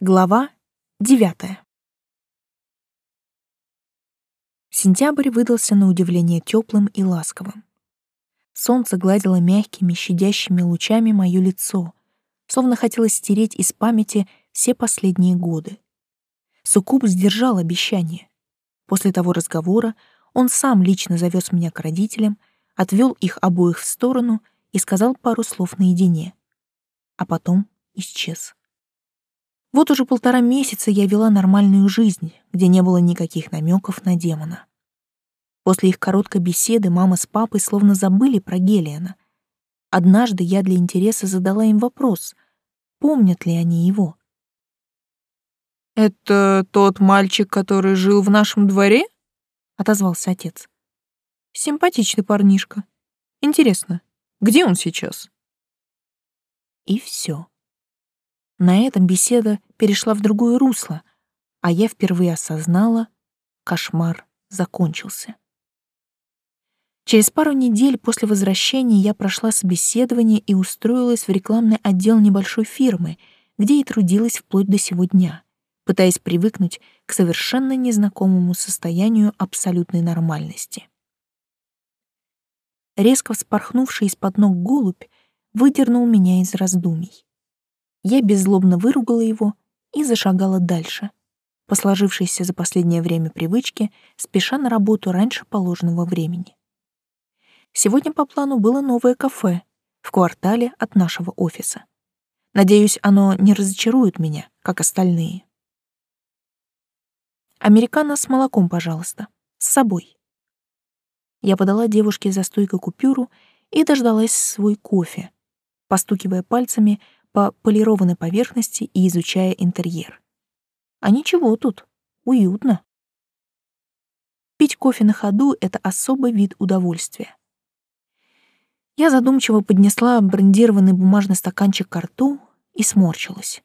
Глава девятая. Сентябрь выдался на удивление теплым и ласковым. Солнце гладило мягкими, щадящими лучами мое лицо, словно хотелось стереть из памяти все последние годы. Суккуб сдержал обещание. После того разговора он сам лично завез меня к родителям, отвел их обоих в сторону и сказал пару слов наедине. А потом исчез. Вот уже полтора месяца я вела нормальную жизнь, где не было никаких намеков на демона. После их короткой беседы мама с папой словно забыли про Гелиана. Однажды я для интереса задала им вопрос, помнят ли они его. «Это тот мальчик, который жил в нашем дворе?» — отозвался отец. «Симпатичный парнишка. Интересно, где он сейчас?» И все. На этом беседа перешла в другое русло, а я впервые осознала, кошмар закончился. Через пару недель после возвращения я прошла собеседование и устроилась в рекламный отдел небольшой фирмы, где и трудилась вплоть до сего дня, пытаясь привыкнуть к совершенно незнакомому состоянию абсолютной нормальности. Резко вспорхнувший из-под ног голубь выдернул меня из раздумий. Я беззлобно выругала его и зашагала дальше, по сложившейся за последнее время привычке, спеша на работу раньше положенного времени. Сегодня по плану было новое кафе в квартале от нашего офиса. Надеюсь, оно не разочарует меня, как остальные. Американо с молоком, пожалуйста, с собой. Я подала девушке за стойкой купюру и дождалась свой кофе, постукивая пальцами по полированной поверхности и изучая интерьер. А ничего тут, уютно. Пить кофе на ходу — это особый вид удовольствия. Я задумчиво поднесла брендированный бумажный стаканчик к рту и сморщилась.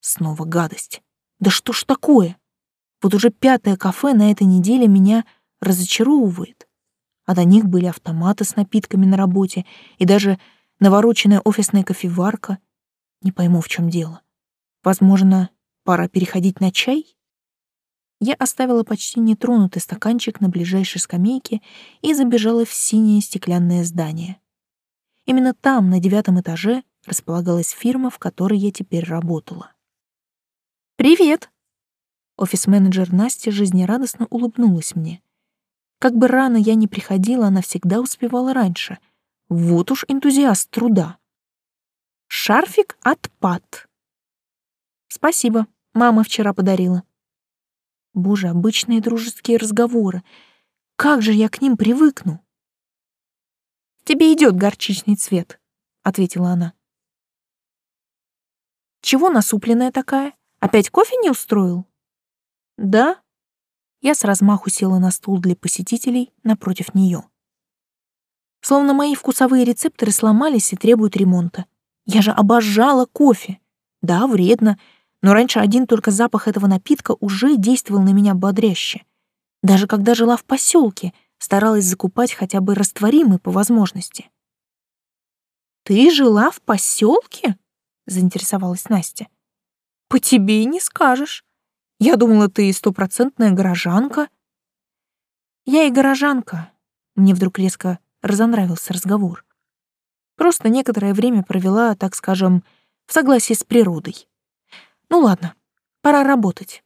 Снова гадость. Да что ж такое? Вот уже пятое кафе на этой неделе меня разочаровывает. А до них были автоматы с напитками на работе и даже навороченная офисная кофеварка — не пойму, в чем дело. Возможно, пора переходить на чай? Я оставила почти нетронутый стаканчик на ближайшей скамейке и забежала в синее стеклянное здание. Именно там, на девятом этаже, располагалась фирма, в которой я теперь работала. «Привет!» Офис-менеджер Настя жизнерадостно улыбнулась мне. Как бы рано я ни приходила, она всегда успевала раньше. Вот уж энтузиаст труда. Шарфик от Пат. Спасибо, мама вчера подарила. Боже, обычные дружеские разговоры. Как же я к ним привыкну? Тебе идет горчичный цвет, ответила она. Чего насупленная такая? Опять кофе не устроил? Да. Я с размаху села на стул для посетителей напротив нее. Словно мои вкусовые рецепторы сломались и требуют ремонта. Я же обожала кофе. Да, вредно, но раньше один только запах этого напитка уже действовал на меня бодряще. Даже когда жила в поселке, старалась закупать хотя бы растворимый по возможности. «Ты жила в поселке? заинтересовалась Настя. «По тебе и не скажешь. Я думала, ты стопроцентная горожанка». «Я и горожанка», — мне вдруг резко разонравился разговор. Просто некоторое время провела, так скажем, в согласии с природой. Ну ладно, пора работать.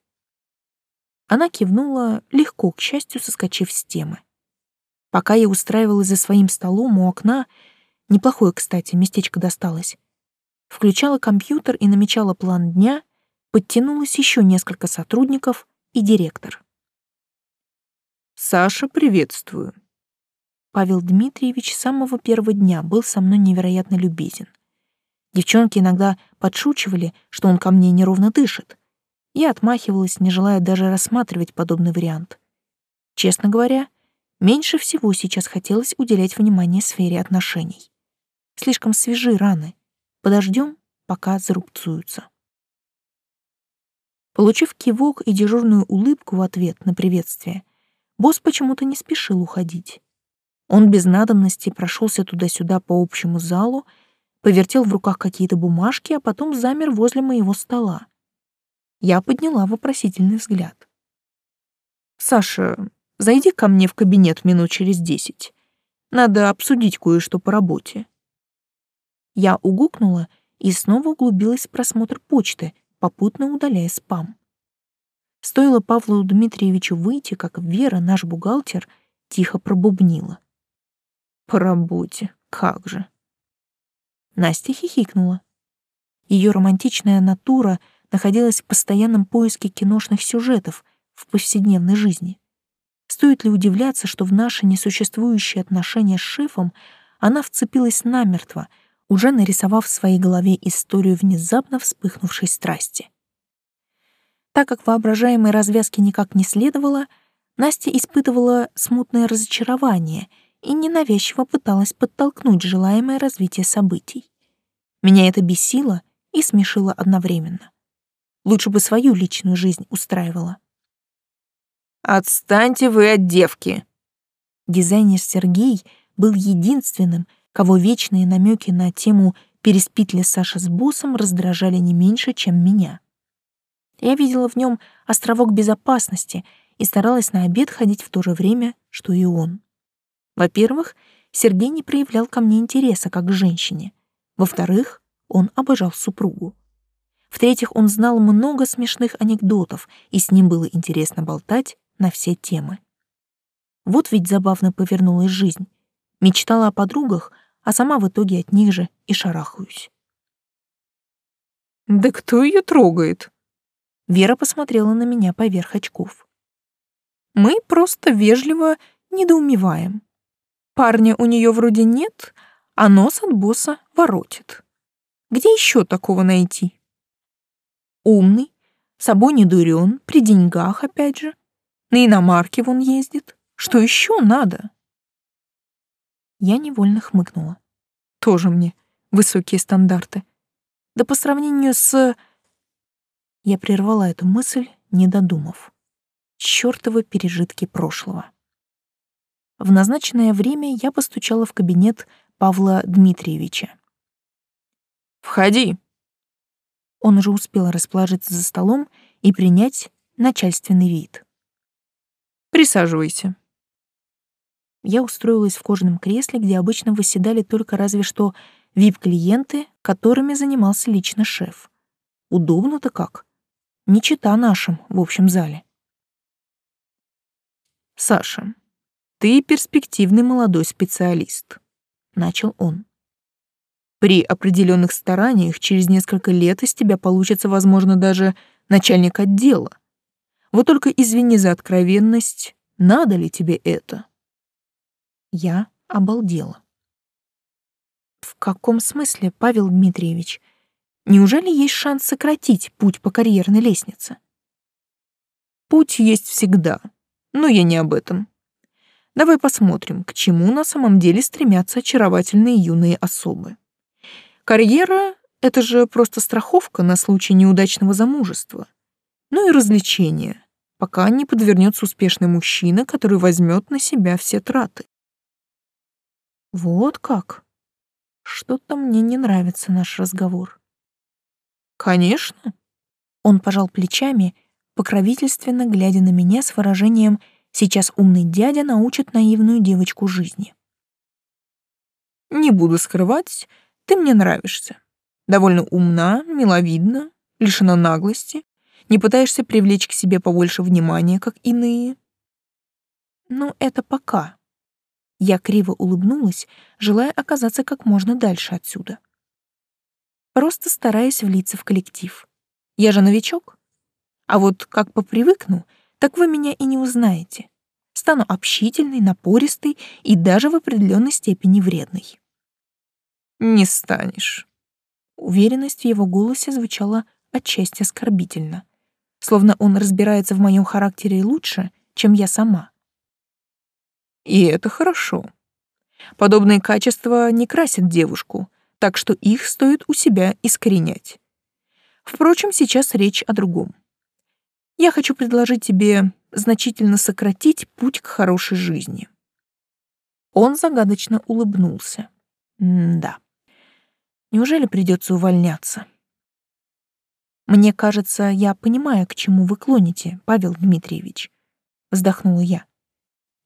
Она кивнула, легко, к счастью, соскочив с темы. Пока я устраивалась за своим столом у окна, неплохое, кстати, местечко досталось, включала компьютер и намечала план дня, подтянулось еще несколько сотрудников и директор. «Саша, приветствую», Павел Дмитриевич с самого первого дня был со мной невероятно любезен. Девчонки иногда подшучивали, что он ко мне неровно дышит. Я отмахивалась, не желая даже рассматривать подобный вариант. Честно говоря, меньше всего сейчас хотелось уделять внимание сфере отношений. Слишком свежи раны. Подождем, пока зарубцуются. Получив кивок и дежурную улыбку в ответ на приветствие, босс почему-то не спешил уходить. Он без надобности прошелся туда-сюда по общему залу, повертел в руках какие-то бумажки, а потом замер возле моего стола. Я подняла вопросительный взгляд. «Саша, зайди ко мне в кабинет минут через десять. Надо обсудить кое-что по работе». Я угукнула и снова углубилась в просмотр почты, попутно удаляя спам. Стоило Павлу Дмитриевичу выйти, как Вера, наш бухгалтер, тихо пробубнила. «По работе, как же!» Настя хихикнула. Ее романтичная натура находилась в постоянном поиске киношных сюжетов в повседневной жизни. Стоит ли удивляться, что в наши несуществующие отношения с шефом она вцепилась намертво, уже нарисовав в своей голове историю внезапно вспыхнувшей страсти. Так как воображаемой развязки никак не следовало, Настя испытывала смутное разочарование и ненавязчиво пыталась подтолкнуть желаемое развитие событий. Меня это бесило и смешило одновременно. Лучше бы свою личную жизнь устраивала. «Отстаньте вы от девки!» Дизайнер Сергей был единственным, кого вечные намеки на тему «переспит ли Саша с боссом» раздражали не меньше, чем меня. Я видела в нем островок безопасности и старалась на обед ходить в то же время, что и он. Во-первых, Сергей не проявлял ко мне интереса как к женщине. Во-вторых, он обожал супругу. В-третьих, он знал много смешных анекдотов, и с ним было интересно болтать на все темы. Вот ведь забавно повернулась жизнь. Мечтала о подругах, а сама в итоге от них же и шарахаюсь. «Да кто ее трогает?» Вера посмотрела на меня поверх очков. «Мы просто вежливо недоумеваем. Парня у нее вроде нет, а нос от босса воротит. Где еще такого найти?» «Умный, собой не дурен, при деньгах опять же. На иномарке вон ездит. Что еще надо?» Я невольно хмыкнула. Тоже мне высокие стандарты. Да по сравнению с... Я прервала эту мысль, не додумав. Чёртовы пережитки прошлого. В назначенное время я постучала в кабинет Павла Дмитриевича. «Входи!» Он уже успел расположиться за столом и принять начальственный вид. «Присаживайся», я устроилась в кожаном кресле, где обычно восседали только разве что вип-клиенты, которыми занимался лично шеф. Удобно-то как. Не чита нашим в общем зале. «Саша, ты перспективный молодой специалист», — начал он. «При определенных стараниях через несколько лет из тебя получится, возможно, даже начальник отдела. Вот только извини за откровенность, надо ли тебе это?» Я обалдела. В каком смысле, Павел Дмитриевич? Неужели есть шанс сократить путь по карьерной лестнице? Путь есть всегда, но я не об этом. Давай посмотрим, к чему на самом деле стремятся очаровательные юные особы. Карьера — это же просто страховка на случай неудачного замужества. Ну и развлечение, пока не подвернется успешный мужчина, который возьмет на себя все траты. Вот как? Что-то мне не нравится наш разговор. Конечно. Он пожал плечами, покровительственно глядя на меня с выражением «сейчас умный дядя научит наивную девочку жизни». Не буду скрывать, ты мне нравишься. Довольно умна, миловидна, лишена наглости, не пытаешься привлечь к себе побольше внимания, как иные. Ну, это пока. Я криво улыбнулась, желая оказаться как можно дальше отсюда. Просто стараясь влиться в коллектив. Я же новичок. А вот как попривыкну, так вы меня и не узнаете. Стану общительной, напористой и даже в определенной степени вредной. Не станешь. Уверенность в его голосе звучала отчасти оскорбительно, словно он разбирается в моем характере лучше, чем я сама. И это хорошо. Подобные качества не красят девушку, так что их стоит у себя искоренять. Впрочем, сейчас речь о другом. Я хочу предложить тебе значительно сократить путь к хорошей жизни. Он загадочно улыбнулся. М да. Неужели придется увольняться? Мне кажется, я понимаю, к чему вы клоните, Павел Дмитриевич, вздохнула я.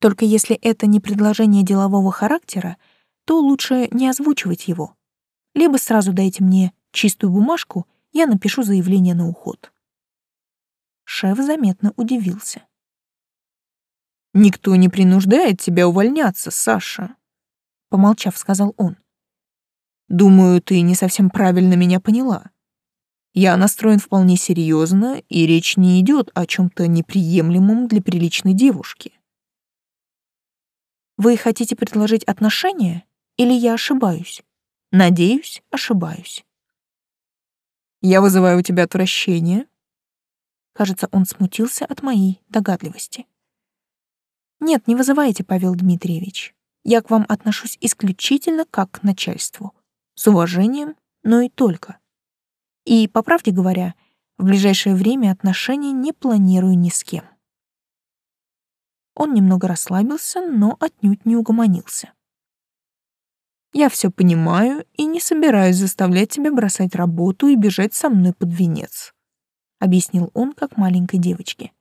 Только если это не предложение делового характера, то лучше не озвучивать его. Либо сразу дайте мне чистую бумажку, я напишу заявление на уход. Шеф заметно удивился. «Никто не принуждает тебя увольняться, Саша», — помолчав, сказал он. «Думаю, ты не совсем правильно меня поняла. Я настроен вполне серьезно, и речь не идет о чем-то неприемлемом для приличной девушки. Вы хотите предложить отношения, или я ошибаюсь? Надеюсь, ошибаюсь. Я вызываю у тебя отвращение. Кажется, он смутился от моей догадливости. Нет, не вызывайте, Павел Дмитриевич. Я к вам отношусь исключительно как к начальству. С уважением, но и только. И, по правде говоря, в ближайшее время отношения не планирую ни с кем. Он немного расслабился, но отнюдь не угомонился. Я все понимаю и не собираюсь заставлять тебя бросать работу и бежать со мной под венец, объяснил он как маленькой девочке.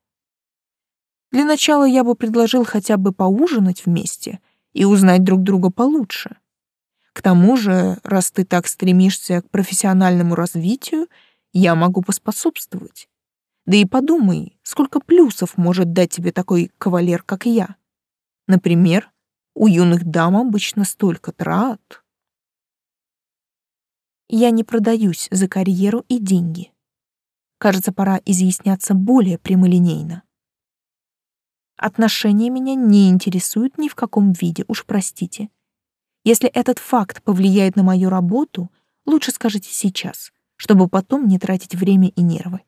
Для начала я бы предложил хотя бы поужинать вместе и узнать друг друга получше. К тому же, раз ты так стремишься к профессиональному развитию, я могу поспособствовать. Да и подумай, сколько плюсов может дать тебе такой кавалер, как я. Например, у юных дам обычно столько трат. Я не продаюсь за карьеру и деньги. Кажется, пора изъясняться более прямолинейно. Отношения меня не интересуют ни в каком виде, уж простите. Если этот факт повлияет на мою работу, лучше скажите сейчас, чтобы потом не тратить время и нервы.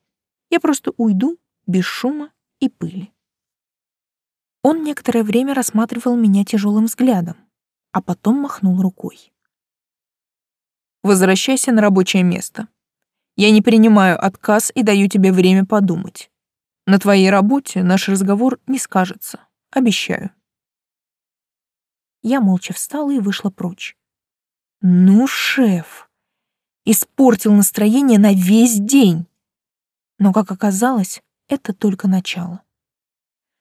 Я просто уйду без шума и пыли. Он некоторое время рассматривал меня тяжелым взглядом, а потом махнул рукой. «Возвращайся на рабочее место. Я не принимаю отказ и даю тебе время подумать. На твоей работе наш разговор не скажется, обещаю». Я молча встала и вышла прочь. Ну, шеф, испортил настроение на весь день. Но, как оказалось, это только начало.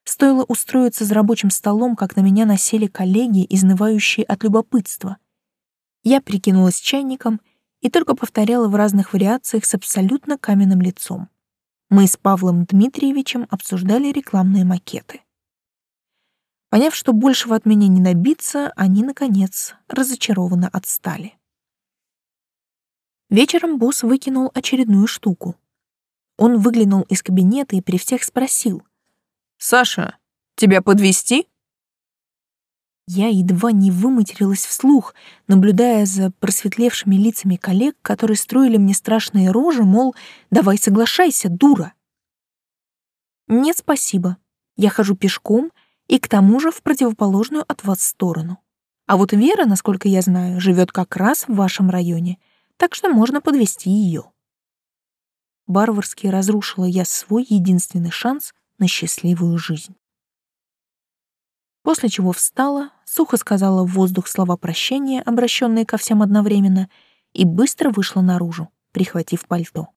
Стоило устроиться за рабочим столом, как на меня насели коллеги, изнывающие от любопытства. Я прикинулась чайником и только повторяла в разных вариациях с абсолютно каменным лицом. Мы с Павлом Дмитриевичем обсуждали рекламные макеты. Поняв, что большего от меня не набиться, они, наконец, разочарованно отстали. Вечером босс выкинул очередную штуку. Он выглянул из кабинета и при всех спросил. «Саша, тебя подвести? Я едва не выматерилась вслух, наблюдая за просветлевшими лицами коллег, которые строили мне страшные рожи, мол, давай соглашайся, дура. Нет, спасибо. Я хожу пешком и к тому же в противоположную от вас сторону. А вот Вера, насколько я знаю, живет как раз в вашем районе, так что можно подвести ее. Барварски разрушила я свой единственный шанс на счастливую жизнь. После чего встала, сухо сказала в воздух слова прощения, обращенные ко всем одновременно, и быстро вышла наружу, прихватив пальто.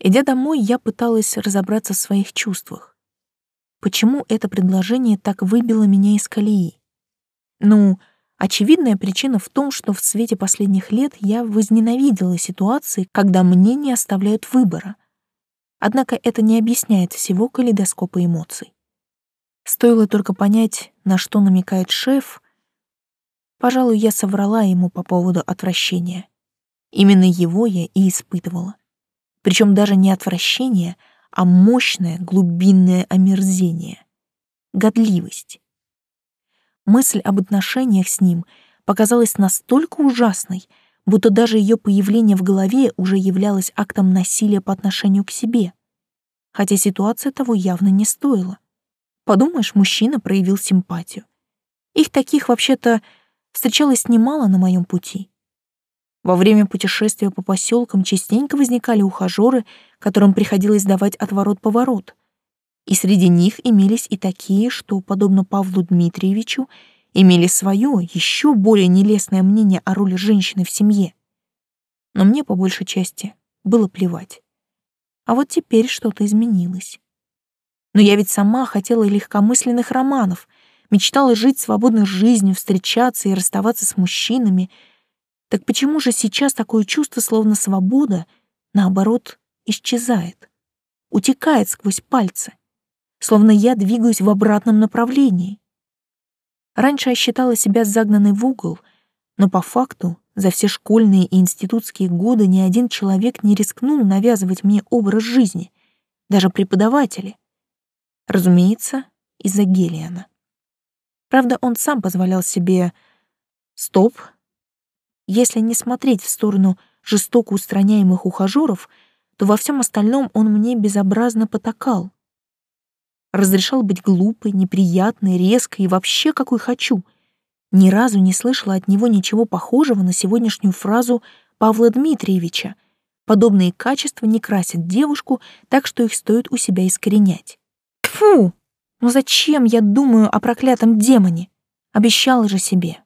Идя домой, я пыталась разобраться в своих чувствах. Почему это предложение так выбило меня из колеи? Ну, очевидная причина в том, что в свете последних лет я возненавидела ситуации, когда мне не оставляют выбора. Однако это не объясняет всего калейдоскопа эмоций. Стоило только понять, на что намекает шеф, пожалуй, я соврала ему по поводу отвращения. Именно его я и испытывала. Причем даже не отвращение, а мощное глубинное омерзение, годливость. Мысль об отношениях с ним показалась настолько ужасной, будто даже ее появление в голове уже являлось актом насилия по отношению к себе, хотя ситуация того явно не стоила. Подумаешь, мужчина проявил симпатию. Их таких вообще-то встречалось немало на моем пути. Во время путешествия по поселкам частенько возникали ухажеры, которым приходилось давать отворот-поворот. И среди них имелись и такие, что, подобно Павлу Дмитриевичу, имели свое, еще более нелестное мнение о роли женщины в семье. Но мне, по большей части, было плевать. А вот теперь что-то изменилось. Но я ведь сама хотела легкомысленных романов, мечтала жить свободной жизнью, встречаться и расставаться с мужчинами. Так почему же сейчас такое чувство, словно свобода, наоборот, исчезает, утекает сквозь пальцы, словно я двигаюсь в обратном направлении? Раньше я считала себя загнанной в угол, но по факту за все школьные и институтские годы ни один человек не рискнул навязывать мне образ жизни, даже преподаватели. Разумеется, из-за Гелиана. Правда, он сам позволял себе «стоп». Если не смотреть в сторону жестоко устраняемых ухажеров, то во всем остальном он мне безобразно потакал. Разрешал быть глупой, неприятной, резкой и вообще какой хочу. Ни разу не слышала от него ничего похожего на сегодняшнюю фразу Павла Дмитриевича. Подобные качества не красят девушку, так что их стоит у себя искоренять. Тфу! Ну зачем я думаю о проклятом демоне? Обещала же себе.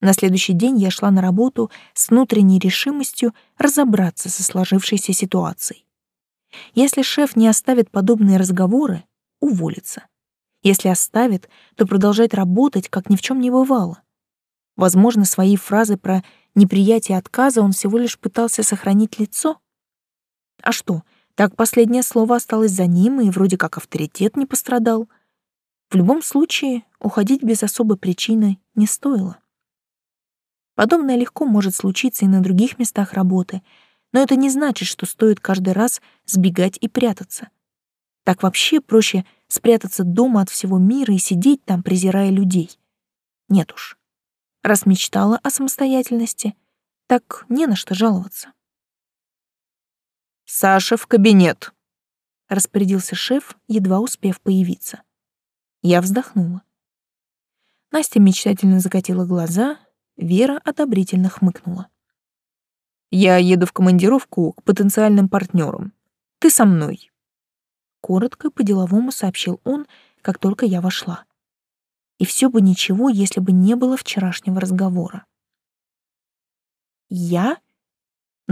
На следующий день я шла на работу с внутренней решимостью разобраться со сложившейся ситуацией. Если шеф не оставит подобные разговоры, уволится. Если оставит, то продолжать работать, как ни в чем не бывало. Возможно, свои фразы про неприятие отказа он всего лишь пытался сохранить лицо. А что, так последнее слово осталось за ним, и вроде как авторитет не пострадал. В любом случае, уходить без особой причины не стоило. Подобное легко может случиться и на других местах работы — но это не значит, что стоит каждый раз сбегать и прятаться. Так вообще проще спрятаться дома от всего мира и сидеть там, презирая людей. Нет уж. Раз мечтала о самостоятельности, так не на что жаловаться. «Саша в кабинет», — распорядился шеф, едва успев появиться. Я вздохнула. Настя мечтательно закатила глаза, Вера одобрительно хмыкнула. Я еду в командировку к потенциальным партнерам. Ты со мной. Коротко по-деловому сообщил он, как только я вошла. И все бы ничего, если бы не было вчерашнего разговора. Я?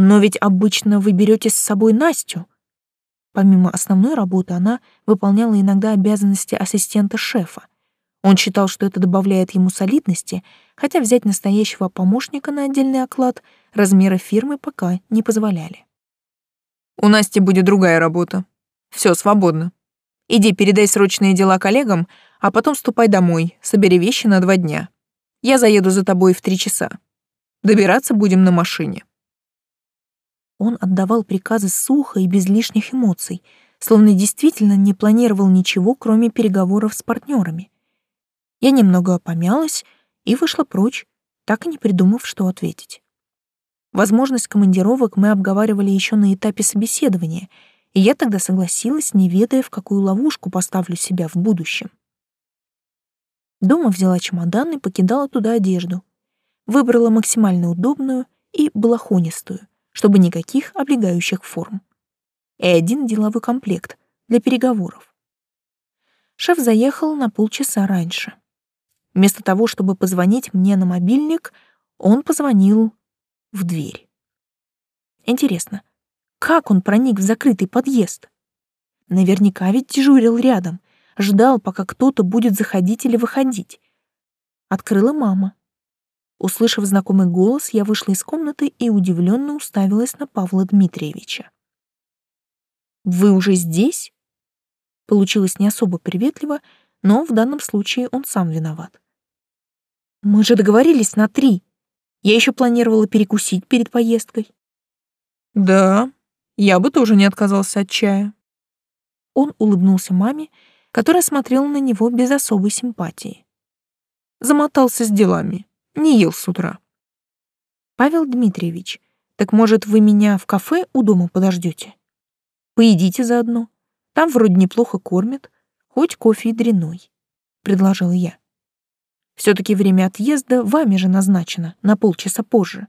Но ведь обычно вы берете с собой Настю. Помимо основной работы, она выполняла иногда обязанности ассистента шефа. Он считал, что это добавляет ему солидности, хотя взять настоящего помощника на отдельный оклад размеры фирмы пока не позволяли. «У Насти будет другая работа. Все свободно. Иди передай срочные дела коллегам, а потом ступай домой, собери вещи на два дня. Я заеду за тобой в три часа. Добираться будем на машине». Он отдавал приказы сухо и без лишних эмоций, словно действительно не планировал ничего, кроме переговоров с партнерами. Я немного помялась и вышла прочь, так и не придумав, что ответить. Возможность командировок мы обговаривали еще на этапе собеседования, и я тогда согласилась, не ведая, в какую ловушку поставлю себя в будущем. Дома взяла чемодан и покидала туда одежду. Выбрала максимально удобную и балахонистую, чтобы никаких облегающих форм. И один деловой комплект для переговоров. Шеф заехал на полчаса раньше. Вместо того, чтобы позвонить мне на мобильник, он позвонил в дверь. Интересно, как он проник в закрытый подъезд? Наверняка ведь дежурил рядом, ждал, пока кто-то будет заходить или выходить. Открыла мама. Услышав знакомый голос, я вышла из комнаты и удивленно уставилась на Павла Дмитриевича. «Вы уже здесь?» Получилось не особо приветливо, но в данном случае он сам виноват. Мы же договорились на три. Я еще планировала перекусить перед поездкой. Да, я бы тоже не отказался от чая. Он улыбнулся маме, которая смотрела на него без особой симпатии. Замотался с делами, не ел с утра. Павел Дмитриевич, так может вы меня в кафе у дома подождете? Поедите заодно. Там вроде неплохо кормят, хоть кофе и дряной, предложила я. Все-таки время отъезда вами же назначено на полчаса позже.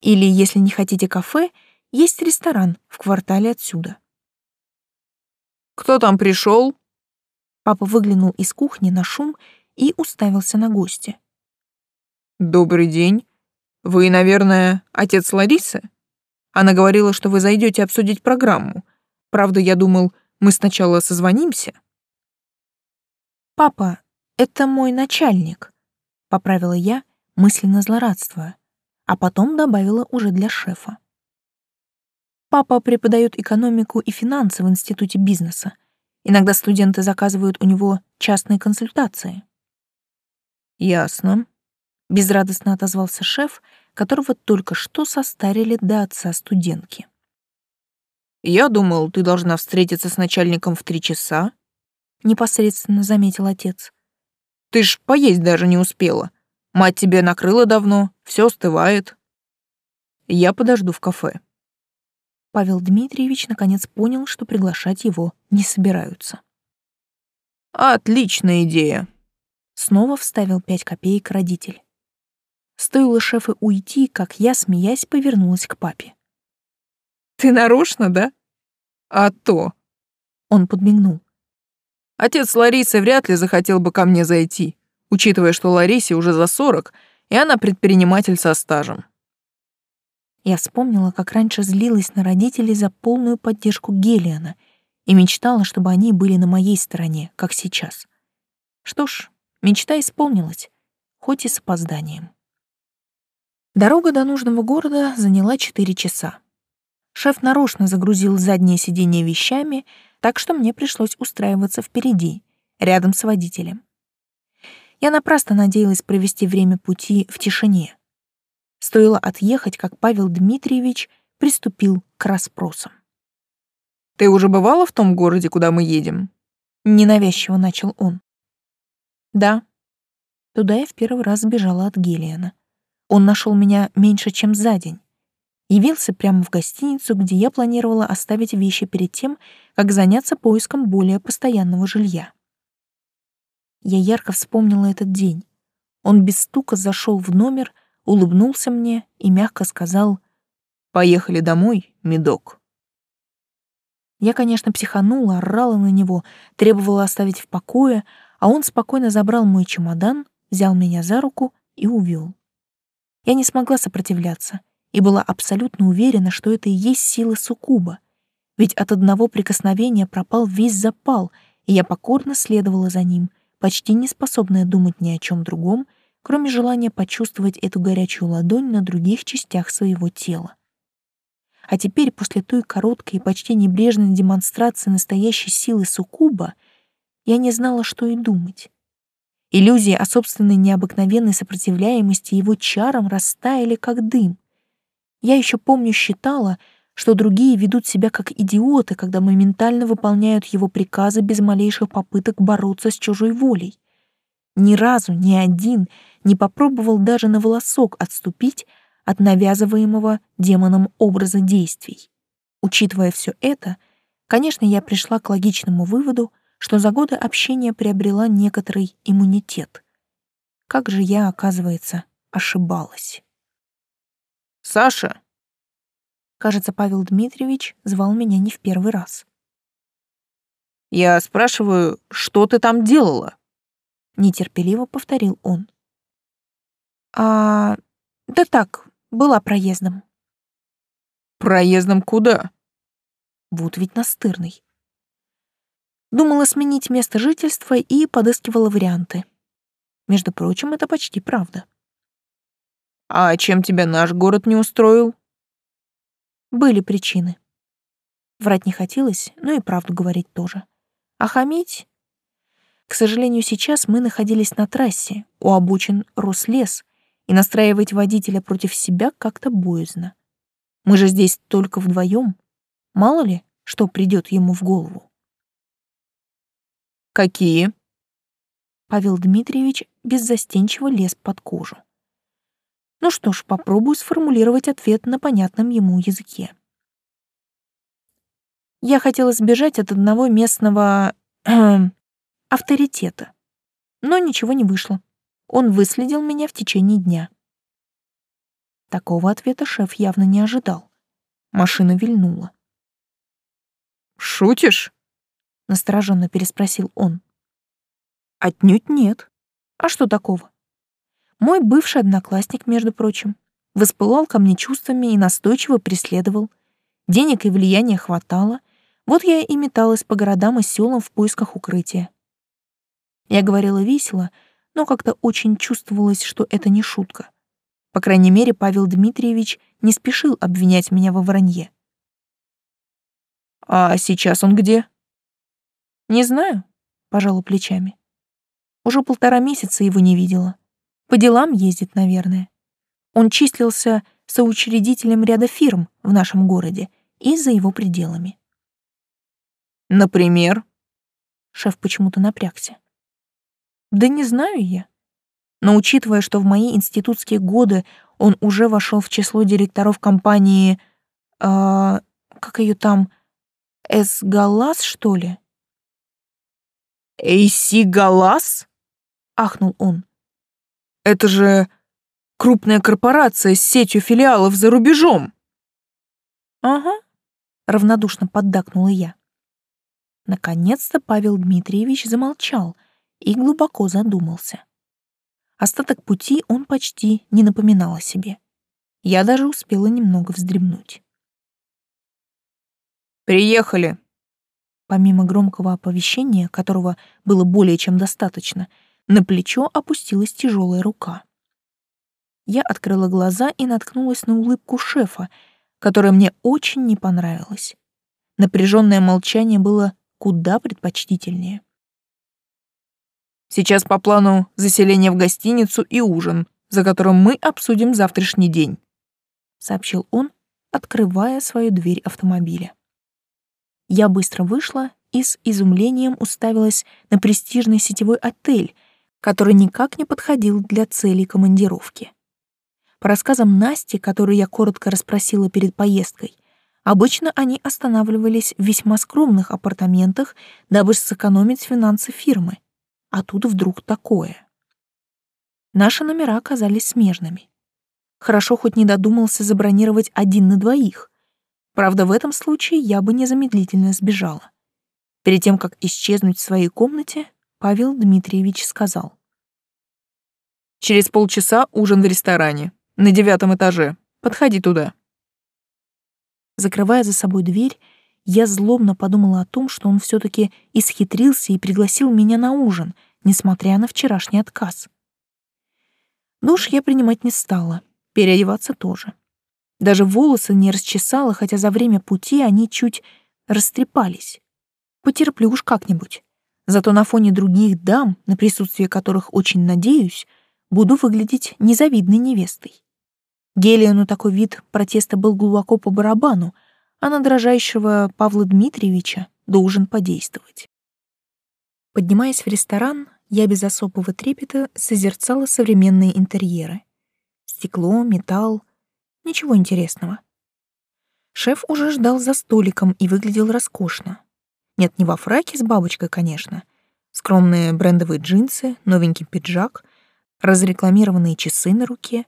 Или, если не хотите кафе, есть ресторан в квартале отсюда. «Кто там пришел?» Папа выглянул из кухни на шум и уставился на гостя. «Добрый день. Вы, наверное, отец Ларисы? Она говорила, что вы зайдете обсудить программу. Правда, я думал, мы сначала созвонимся. «Папа, это мой начальник», — поправила я, мысленно злорадствуя, а потом добавила уже для шефа. Папа преподает экономику и финансы в Институте бизнеса. Иногда студенты заказывают у него частные консультации. «Ясно», — безрадостно отозвался шеф, которого только что состарили до отца студентки. «Я думал, ты должна встретиться с начальником в три часа», — непосредственно заметил отец. «Ты ж поесть даже не успела. Мать тебе накрыла давно, все остывает. Я подожду в кафе». Павел Дмитриевич наконец понял, что приглашать его не собираются. «Отличная идея», — снова вставил пять копеек родитель. Стоило шефу уйти, как я, смеясь, повернулась к папе. «Ты нарочно, да?» «А то!» Он подмигнул. «Отец Ларисы вряд ли захотел бы ко мне зайти, учитывая, что Ларисе уже за сорок, и она предприниматель со стажем». Я вспомнила, как раньше злилась на родителей за полную поддержку Гелиана и мечтала, чтобы они были на моей стороне, как сейчас. Что ж, мечта исполнилась, хоть и с опозданием. Дорога до нужного города заняла 4 часа. Шеф нарочно загрузил заднее сиденье вещами, так что мне пришлось устраиваться впереди, рядом с водителем. Я напрасно надеялась провести время пути в тишине. Стоило отъехать, как Павел Дмитриевич приступил к расспросам. «Ты уже бывала в том городе, куда мы едем?» Ненавязчиво начал он. «Да». Туда я в первый раз сбежала от Гелиана. Он нашел меня меньше, чем за день. Явился прямо в гостиницу, где я планировала оставить вещи перед тем, как заняться поиском более постоянного жилья. Я ярко вспомнила этот день. Он без стука зашел в номер, улыбнулся мне и мягко сказал «Поехали домой, медок». Я, конечно, психанула, орала на него, требовала оставить в покое, а он спокойно забрал мой чемодан, взял меня за руку и увел. Я не смогла сопротивляться и была абсолютно уверена, что это и есть сила суккуба, ведь от одного прикосновения пропал весь запал, и я покорно следовала за ним, почти не способная думать ни о чем другом, кроме желания почувствовать эту горячую ладонь на других частях своего тела. А теперь, после той короткой и почти небрежной демонстрации настоящей силы суккуба, я не знала, что и думать. Иллюзии о собственной необыкновенной сопротивляемости его чарам растаяли как дым. Я еще помню считала, что другие ведут себя как идиоты, когда моментально выполняют его приказы без малейших попыток бороться с чужой волей. Ни разу ни один не попробовал даже на волосок отступить от навязываемого демоном образа действий. Учитывая все это, конечно, я пришла к логичному выводу, что за годы общения приобрела некоторый иммунитет. Как же я, оказывается, ошибалась. «Саша!» Кажется, Павел Дмитриевич звал меня не в первый раз. «Я спрашиваю, что ты там делала?» Нетерпеливо повторил он. «А... да так, была проездом». «Проездом куда?» Вот ведь настырный. Думала сменить место жительства и подыскивала варианты. Между прочим, это почти правда. А чем тебя наш город не устроил? Были причины. Врать не хотелось, но и правду говорить тоже. А хамить? К сожалению, сейчас мы находились на трассе, у обочин рос лес, и настраивать водителя против себя как-то боязно. Мы же здесь только вдвоем. Мало ли, что придет ему в голову. «Какие?» Павел Дмитриевич беззастенчиво лез под кожу. Ну что ж, попробую сформулировать ответ на понятном ему языке. Я хотела сбежать от одного местного авторитета, но ничего не вышло. Он выследил меня в течение дня. Такого ответа шеф явно не ожидал. Машина вильнула. «Шутишь?» — настороженно переспросил он. «Отнюдь нет. А что такого? Мой бывший одноклассник, между прочим. Воспылал ко мне чувствами и настойчиво преследовал. Денег и влияния хватало. Вот я и металась по городам и селам в поисках укрытия. Я говорила весело, но как-то очень чувствовалось, что это не шутка. По крайней мере, Павел Дмитриевич не спешил обвинять меня во вранье. «А сейчас он где?» «Не знаю», — пожала плечами. Уже полтора месяца его не видела. По делам ездит, наверное. Он числился соучредителем ряда фирм в нашем городе и за его пределами. «Например?» Шеф почему-то напрягся. «Да не знаю я. Но учитывая, что в мои институтские годы он уже вошел в число директоров компании... Э, как ее там... Эсгалас, что ли?» «Эйси Галас?» — ахнул он. «Это же крупная корпорация с сетью филиалов за рубежом». «Ага», — равнодушно поддакнула я. Наконец-то Павел Дмитриевич замолчал и глубоко задумался. Остаток пути он почти не напоминал о себе. Я даже успела немного вздремнуть. «Приехали!» Помимо громкого оповещения, которого было более чем достаточно, на плечо опустилась тяжелая рука. Я открыла глаза и наткнулась на улыбку шефа, которая мне очень не понравилась. Напряженное молчание было куда предпочтительнее. Сейчас по плану заселение в гостиницу и ужин, за которым мы обсудим завтрашний день», — сообщил он, открывая свою дверь автомобиля. Я быстро вышла и с изумлением уставилась на престижный сетевой отель, который никак не подходил для целей командировки. По рассказам Насти, которую я коротко расспросила перед поездкой, обычно они останавливались в весьма скромных апартаментах, дабы сэкономить финансы фирмы. А тут вдруг такое. Наши номера оказались смежными. Хорошо хоть не додумался забронировать один на двоих. Правда, в этом случае я бы незамедлительно сбежала. Перед тем, как исчезнуть в своей комнате, Павел Дмитриевич сказал. «Через полчаса ужин в ресторане, на девятом этаже. Подходи туда». Закрывая за собой дверь, я злобно подумала о том, что он все таки исхитрился и пригласил меня на ужин, несмотря на вчерашний отказ. Душ я принимать не стала, переодеваться тоже. Даже волосы не расчесала, хотя за время пути они чуть растрепались. Потерплю уж как-нибудь. Зато на фоне других дам, на присутствие которых очень надеюсь, буду выглядеть незавидной невестой. Гелиону такой вид протеста был глубоко по барабану, а на дрожащего Павла Дмитриевича должен подействовать. Поднимаясь в ресторан, я без особого трепета созерцала современные интерьеры. Стекло, металл, Ничего интересного. Шеф уже ждал за столиком и выглядел роскошно. Нет, не во фраке с бабочкой, конечно. Скромные брендовые джинсы, новенький пиджак, разрекламированные часы на руке.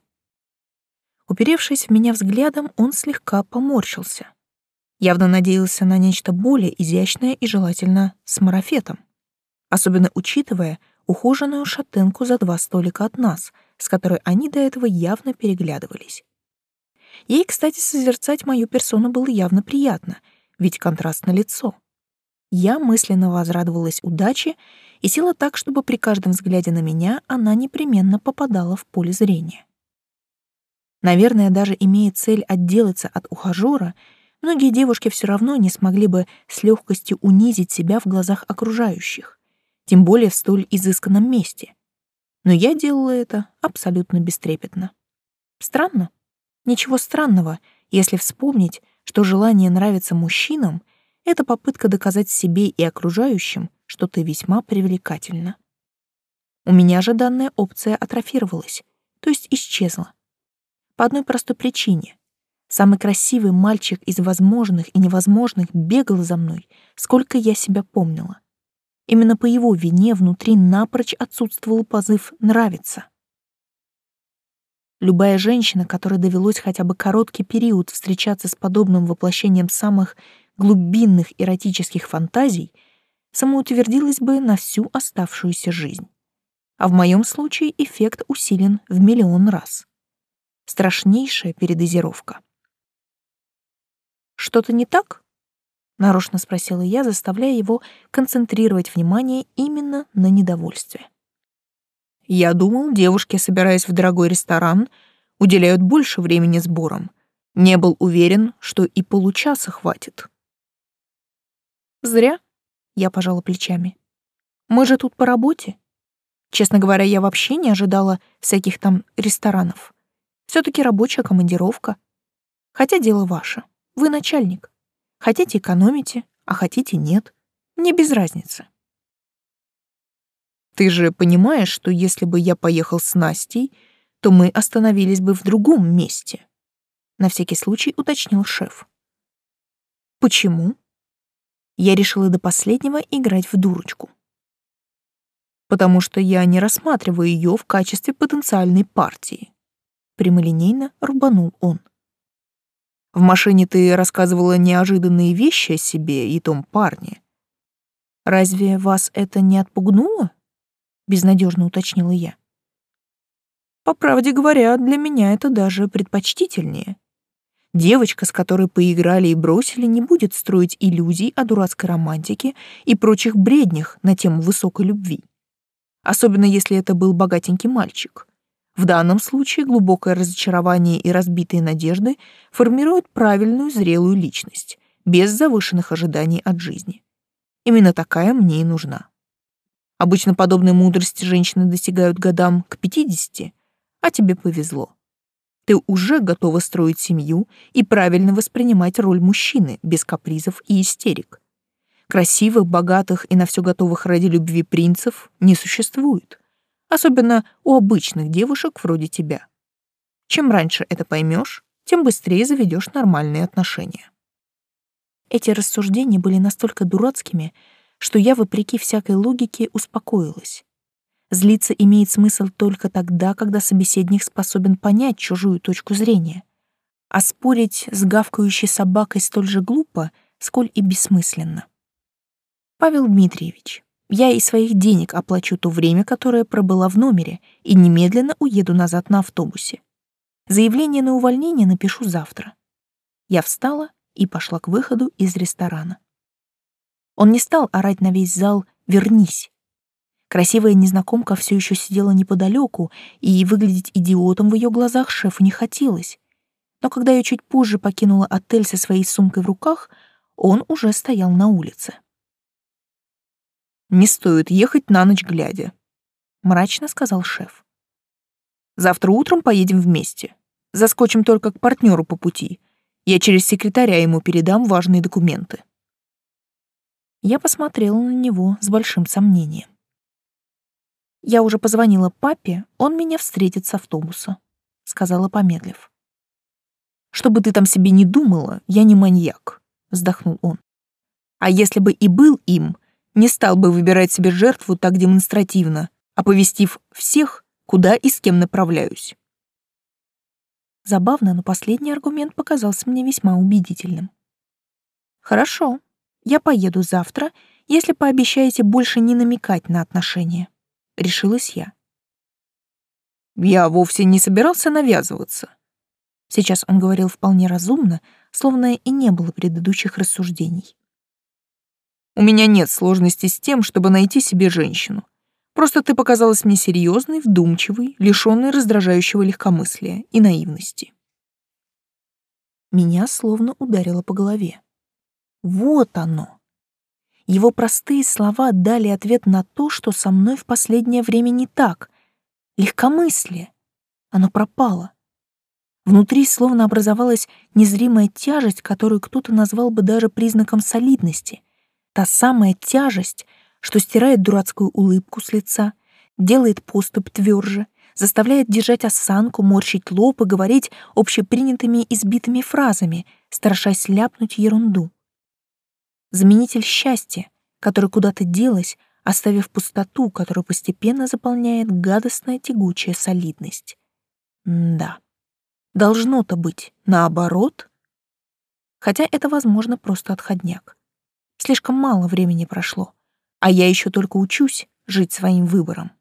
Уперевшись в меня взглядом, он слегка поморщился. Явно надеялся на нечто более изящное и желательно с марафетом. Особенно учитывая ухоженную шатенку за два столика от нас, с которой они до этого явно переглядывались. Ей, кстати, созерцать мою персону было явно приятно, ведь контраст на лицо. Я мысленно возрадовалась удаче и села так, чтобы при каждом взгляде на меня она непременно попадала в поле зрения. Наверное, даже имея цель отделаться от ухажера, многие девушки все равно не смогли бы с легкостью унизить себя в глазах окружающих, тем более в столь изысканном месте. Но я делала это абсолютно бестрепетно. Странно? Ничего странного, если вспомнить, что желание нравиться мужчинам — это попытка доказать себе и окружающим, что ты весьма привлекательна. У меня же данная опция атрофировалась, то есть исчезла. По одной простой причине. Самый красивый мальчик из возможных и невозможных бегал за мной, сколько я себя помнила. Именно по его вине внутри напрочь отсутствовал позыв «нравится». Любая женщина, которой довелось хотя бы короткий период встречаться с подобным воплощением самых глубинных эротических фантазий, самоутвердилась бы на всю оставшуюся жизнь. А в моем случае эффект усилен в миллион раз. Страшнейшая передозировка. «Что-то не так?» — нарочно спросила я, заставляя его концентрировать внимание именно на недовольстве. «Я думал, девушки, собираясь в дорогой ресторан, уделяют больше времени сборам. Не был уверен, что и получаса хватит». «Зря», — я пожала плечами. «Мы же тут по работе. Честно говоря, я вообще не ожидала всяких там ресторанов. все таки рабочая командировка. Хотя дело ваше. Вы начальник. Хотите — экономите, а хотите — нет. Мне без разницы. Ты же понимаешь, что если бы я поехал с Настей, то мы остановились бы в другом месте. На всякий случай уточнил шеф. Почему? Я решила до последнего играть в дурочку. Потому что я не рассматриваю ее в качестве потенциальной партии. Прямолинейно рубанул он. В машине ты рассказывала неожиданные вещи о себе и том парне. Разве вас это не отпугнуло? Безнадежно уточнила я. По правде говоря, для меня это даже предпочтительнее. Девочка, с которой поиграли и бросили, не будет строить иллюзий о дурацкой романтике и прочих бреднях на тему высокой любви. Особенно если это был богатенький мальчик. В данном случае глубокое разочарование и разбитые надежды формируют правильную зрелую личность, без завышенных ожиданий от жизни. Именно такая мне и нужна. Обычно подобной мудрости женщины достигают годам к 50, а тебе повезло. Ты уже готова строить семью и правильно воспринимать роль мужчины без капризов и истерик. Красивых, богатых и на все готовых ради любви принцев не существует особенно у обычных девушек вроде тебя. Чем раньше это поймешь, тем быстрее заведешь нормальные отношения. Эти рассуждения были настолько дурацкими, что я, вопреки всякой логике, успокоилась. Злиться имеет смысл только тогда, когда собеседник способен понять чужую точку зрения. А спорить с гавкающей собакой столь же глупо, сколь и бессмысленно. Павел Дмитриевич, я из своих денег оплачу то время, которое пробыла в номере, и немедленно уеду назад на автобусе. Заявление на увольнение напишу завтра. Я встала и пошла к выходу из ресторана. Он не стал орать на весь зал «Вернись». Красивая незнакомка все еще сидела неподалеку, и выглядеть идиотом в ее глазах шефу не хотелось. Но когда я чуть позже покинула отель со своей сумкой в руках, он уже стоял на улице. Не стоит ехать на ночь глядя, мрачно сказал шеф. Завтра утром поедем вместе. Заскочим только к партнеру по пути. Я через секретаря ему передам важные документы. Я посмотрела на него с большим сомнением. Я уже позвонила папе, он меня встретит с автобуса, сказала помедлив. Чтобы ты там себе не думала, я не маньяк, вздохнул он. А если бы и был им, не стал бы выбирать себе жертву так демонстративно, оповестив всех, куда и с кем направляюсь. Забавно, но последний аргумент показался мне весьма убедительным. Хорошо, я поеду завтра, если пообещаете больше не намекать на отношения. Решилась я. Я вовсе не собирался навязываться. Сейчас он говорил вполне разумно, словно и не было предыдущих рассуждений. У меня нет сложности с тем, чтобы найти себе женщину. Просто ты показалась мне серьезной, вдумчивой, лишенной раздражающего легкомыслия и наивности. Меня словно ударило по голове. Вот оно. Его простые слова дали ответ на то, что со мной в последнее время не так. Легкомыслие. Оно пропало. Внутри словно образовалась незримая тяжесть, которую кто-то назвал бы даже признаком солидности. Та самая тяжесть, что стирает дурацкую улыбку с лица, делает поступ тверже, заставляет держать осанку, морщить лоб и говорить общепринятыми избитыми фразами, страшась ляпнуть ерунду. Заменитель счастья, который куда-то делась, оставив пустоту, которую постепенно заполняет гадостная тягучая солидность. М да, должно-то быть наоборот. Хотя это, возможно, просто отходняк. Слишком мало времени прошло, а я еще только учусь жить своим выбором.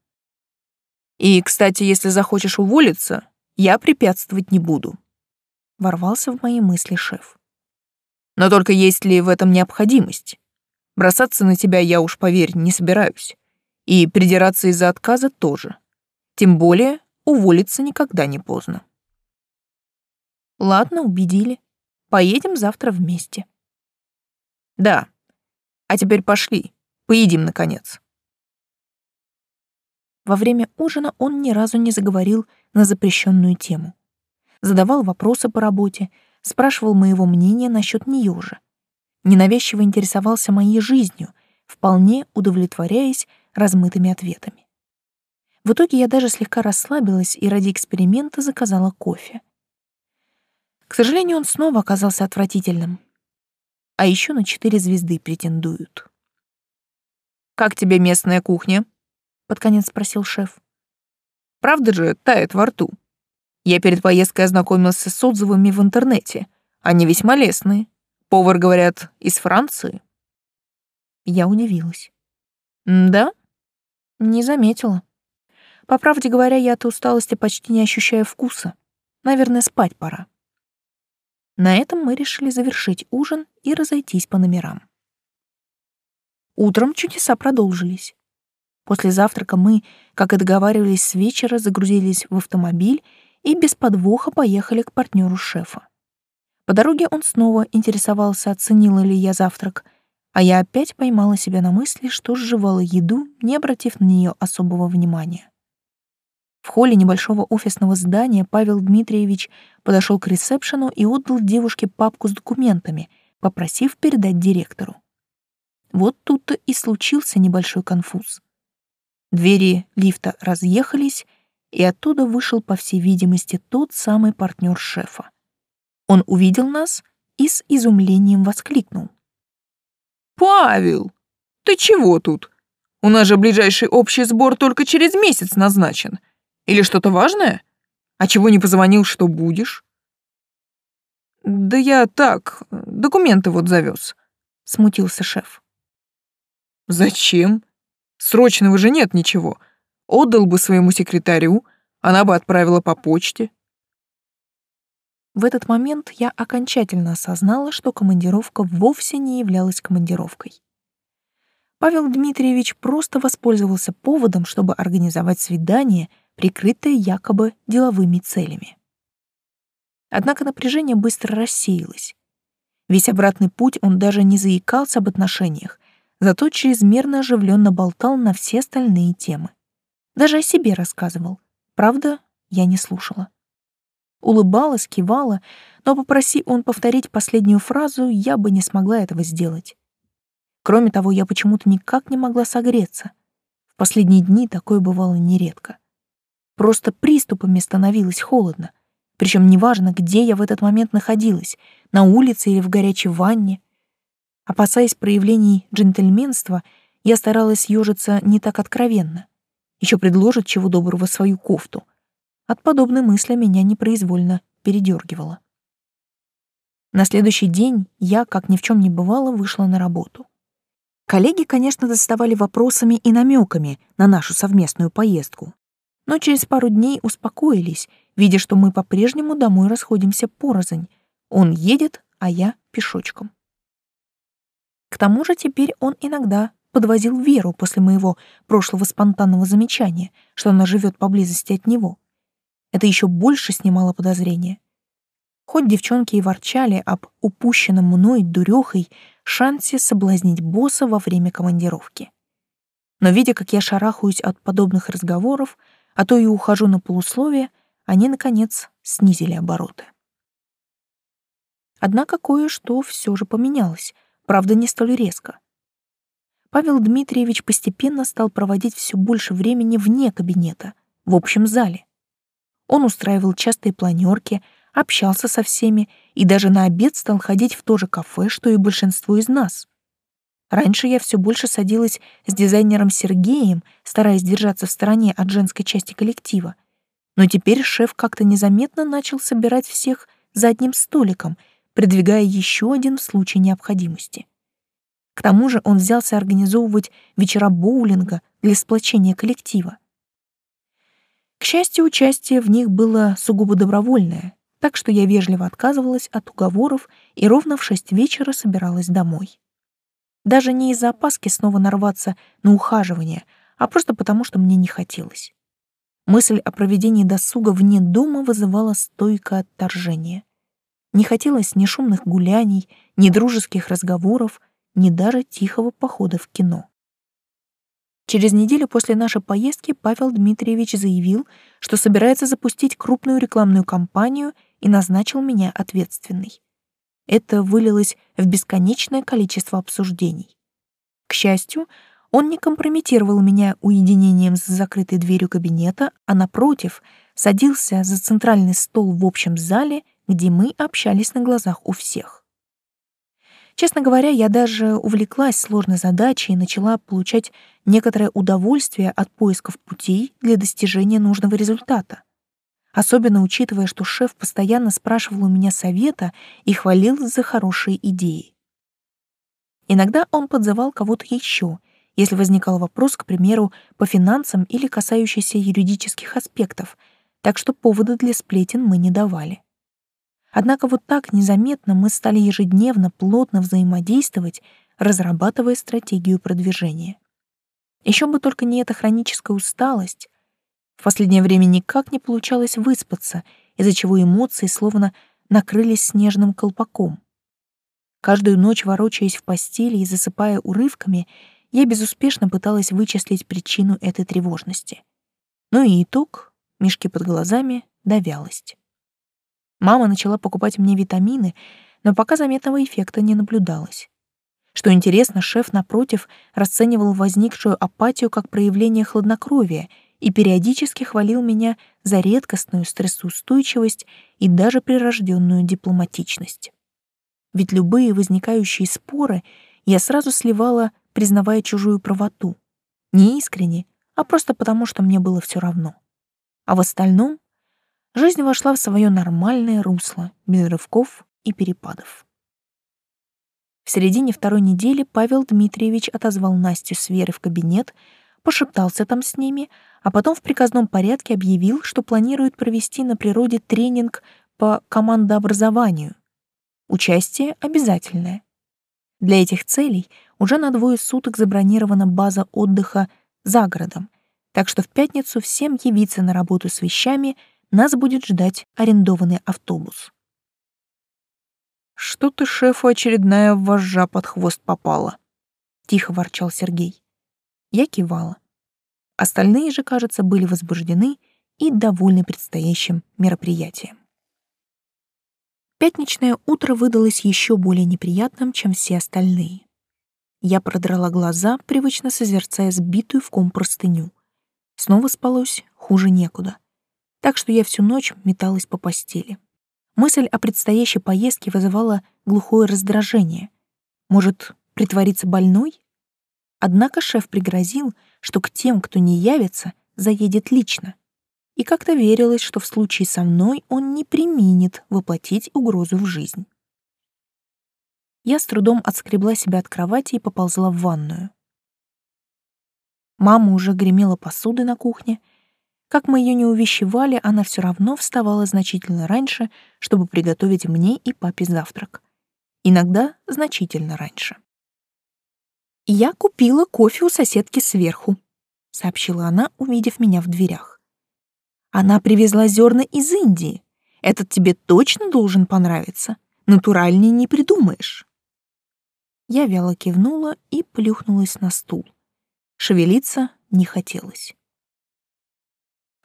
И, кстати, если захочешь уволиться, я препятствовать не буду. Ворвался в мои мысли шеф. Но только есть ли в этом необходимость? Бросаться на тебя я уж, поверь, не собираюсь. И придираться из-за отказа тоже. Тем более уволиться никогда не поздно. Ладно, убедили. Поедем завтра вместе. Да. А теперь пошли. Поедим, наконец. Во время ужина он ни разу не заговорил на запрещенную тему. Задавал вопросы по работе, спрашивал моего мнения насчет нее же. Ненавязчиво интересовался моей жизнью, вполне удовлетворяясь размытыми ответами. В итоге я даже слегка расслабилась и ради эксперимента заказала кофе. К сожалению, он снова оказался отвратительным. А еще на четыре звезды претендуют. «Как тебе местная кухня?» — под конец спросил шеф. «Правда же тает во рту? Я перед поездкой ознакомился с отзывами в интернете. Они весьма лестные. Повар, говорят, из Франции». Я удивилась. «Да?» Не заметила. По правде говоря, я от усталости почти не ощущаю вкуса. Наверное, спать пора. На этом мы решили завершить ужин и разойтись по номерам. Утром чудеса продолжились. После завтрака мы, как и договаривались с вечера, загрузились в автомобиль и без подвоха поехали к партнеру шефа. По дороге он снова интересовался, оценила ли я завтрак, а я опять поймала себя на мысли, что сживала еду, не обратив на нее особого внимания. В холле небольшого офисного здания Павел Дмитриевич подошел к ресепшену и отдал девушке папку с документами, попросив передать директору. Вот тут-то и случился небольшой конфуз. Двери лифта разъехались, и оттуда вышел, по всей видимости, тот самый партнер шефа. Он увидел нас и с изумлением воскликнул. «Павел, ты чего тут? У нас же ближайший общий сбор только через месяц назначен. Или что-то важное? А чего не позвонил, что будешь?» «Да я так, документы вот завез», — смутился шеф. «Зачем? Срочного же нет ничего. Отдал бы своему секретарю, она бы отправила по почте. В этот момент я окончательно осознала, что командировка вовсе не являлась командировкой. Павел Дмитриевич просто воспользовался поводом, чтобы организовать свидание, прикрытое якобы деловыми целями. Однако напряжение быстро рассеялось. Весь обратный путь он даже не заикался об отношениях, зато чрезмерно оживленно болтал на все остальные темы. Даже о себе рассказывал. Правда, я не слушала. Улыбалась, кивала, но попроси он повторить последнюю фразу, я бы не смогла этого сделать. Кроме того, я почему-то никак не могла согреться. В последние дни такое бывало нередко. Просто приступами становилось холодно. Причем неважно, где я в этот момент находилась, на улице или в горячей ванне. Опасаясь проявлений джентльменства, я старалась ёжиться не так откровенно. Еще предложит чего доброго свою кофту. От подобной мысли меня непроизвольно передергивало. На следующий день я, как ни в чем не бывало, вышла на работу. Коллеги, конечно, доставали вопросами и намеками на нашу совместную поездку, но через пару дней успокоились, видя, что мы по-прежнему домой расходимся порознь. Он едет, а я пешочком. К тому же теперь он иногда подвозил Веру после моего прошлого спонтанного замечания, что она живет поблизости от него. Это еще больше снимало подозрения. Хоть девчонки и ворчали об упущенном мной дурехой шансе соблазнить босса во время командировки. Но видя, как я шарахаюсь от подобных разговоров, а то и ухожу на полусловие, они, наконец, снизили обороты. Однако кое-что все же поменялось, правда, не столь резко. Павел Дмитриевич постепенно стал проводить все больше времени вне кабинета, в общем зале. Он устраивал частые планерки, общался со всеми и даже на обед стал ходить в то же кафе, что и большинство из нас. Раньше я все больше садилась с дизайнером Сергеем, стараясь держаться в стороне от женской части коллектива. Но теперь шеф как-то незаметно начал собирать всех за одним столиком — придвигая еще один случай необходимости. К тому же он взялся организовывать вечера боулинга для сплочения коллектива. К счастью, участие в них было сугубо добровольное, так что я вежливо отказывалась от уговоров и ровно в шесть вечера собиралась домой. Даже не из-за опаски снова нарваться на ухаживание, а просто потому, что мне не хотелось. Мысль о проведении досуга вне дома вызывала стойкое отторжение. Не хотелось ни шумных гуляний, ни дружеских разговоров, ни даже тихого похода в кино. Через неделю после нашей поездки Павел Дмитриевич заявил, что собирается запустить крупную рекламную кампанию и назначил меня ответственной. Это вылилось в бесконечное количество обсуждений. К счастью, он не компрометировал меня уединением с закрытой дверью кабинета, а напротив, садился за центральный стол в общем зале, где мы общались на глазах у всех. Честно говоря, я даже увлеклась сложной задачей и начала получать некоторое удовольствие от поисков путей для достижения нужного результата. Особенно учитывая, что шеф постоянно спрашивал у меня совета и хвалил за хорошие идеи. Иногда он подзывал кого-то еще, если возникал вопрос, к примеру, по финансам или касающийся юридических аспектов, так что повода для сплетен мы не давали. Однако вот так незаметно мы стали ежедневно плотно взаимодействовать, разрабатывая стратегию продвижения. Еще бы только не эта хроническая усталость. В последнее время никак не получалось выспаться, из-за чего эмоции словно накрылись снежным колпаком. Каждую ночь, ворочаясь в постели и засыпая урывками, я безуспешно пыталась вычислить причину этой тревожности. Ну и итог — мешки под глазами да вялость. Мама начала покупать мне витамины, но пока заметного эффекта не наблюдалось. Что интересно, шеф, напротив, расценивал возникшую апатию как проявление хладнокровия и периодически хвалил меня за редкостную стрессоустойчивость и даже прирожденную дипломатичность. Ведь любые возникающие споры я сразу сливала, признавая чужую правоту. Не искренне, а просто потому, что мне было все равно. А в остальном жизнь вошла в свое нормальное русло, без рывков и перепадов. В середине второй недели Павел Дмитриевич отозвал Настю с Верой в кабинет, пошептался там с ними, а потом в приказном порядке объявил, что планирует провести на природе тренинг по командообразованию. Участие обязательное. Для этих целей уже на двое суток забронирована база отдыха за городом, так что в пятницу всем явиться на работу с вещами — нас будет ждать арендованный автобус. «Что ты шефу очередная вожжа под хвост попала?» — тихо ворчал Сергей. Я кивала. Остальные же, кажется, были возбуждены и довольны предстоящим мероприятием. Пятничное утро выдалось еще более неприятным, чем все остальные. Я продрала глаза, привычно созерцая сбитую в ком простыню. Снова спалось хуже некуда так что я всю ночь металась по постели. Мысль о предстоящей поездке вызывала глухое раздражение. Может, притвориться больной? Однако шеф пригрозил, что к тем, кто не явится, заедет лично. И как-то верилось, что в случае со мной он не применит воплотить угрозу в жизнь. Я с трудом отскребла себя от кровати и поползла в ванную. Мама уже гремела посудой на кухне — как мы ее не увещевали, она все равно вставала значительно раньше, чтобы приготовить мне и папе завтрак. Иногда значительно раньше. «Я купила кофе у соседки сверху», — сообщила она, увидев меня в дверях. «Она привезла зерна из Индии. Этот тебе точно должен понравиться. Натуральнее не придумаешь». Я вяло кивнула и плюхнулась на стул. Шевелиться не хотелось.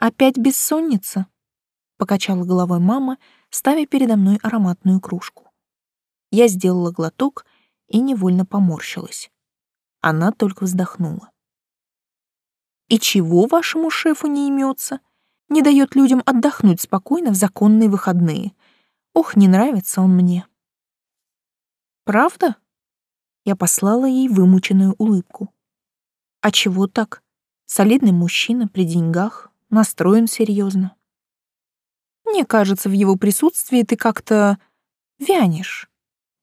«Опять бессонница?» — покачала головой мама, ставя передо мной ароматную кружку. Я сделала глоток и невольно поморщилась. Она только вздохнула. «И чего вашему шефу не имется? Не дает людям отдохнуть спокойно в законные выходные. Ох, не нравится он мне». «Правда?» Я послала ей вымученную улыбку. «А чего так? Солидный мужчина при деньгах, настроен серьезно. Мне кажется, в его присутствии ты как-то вянешь,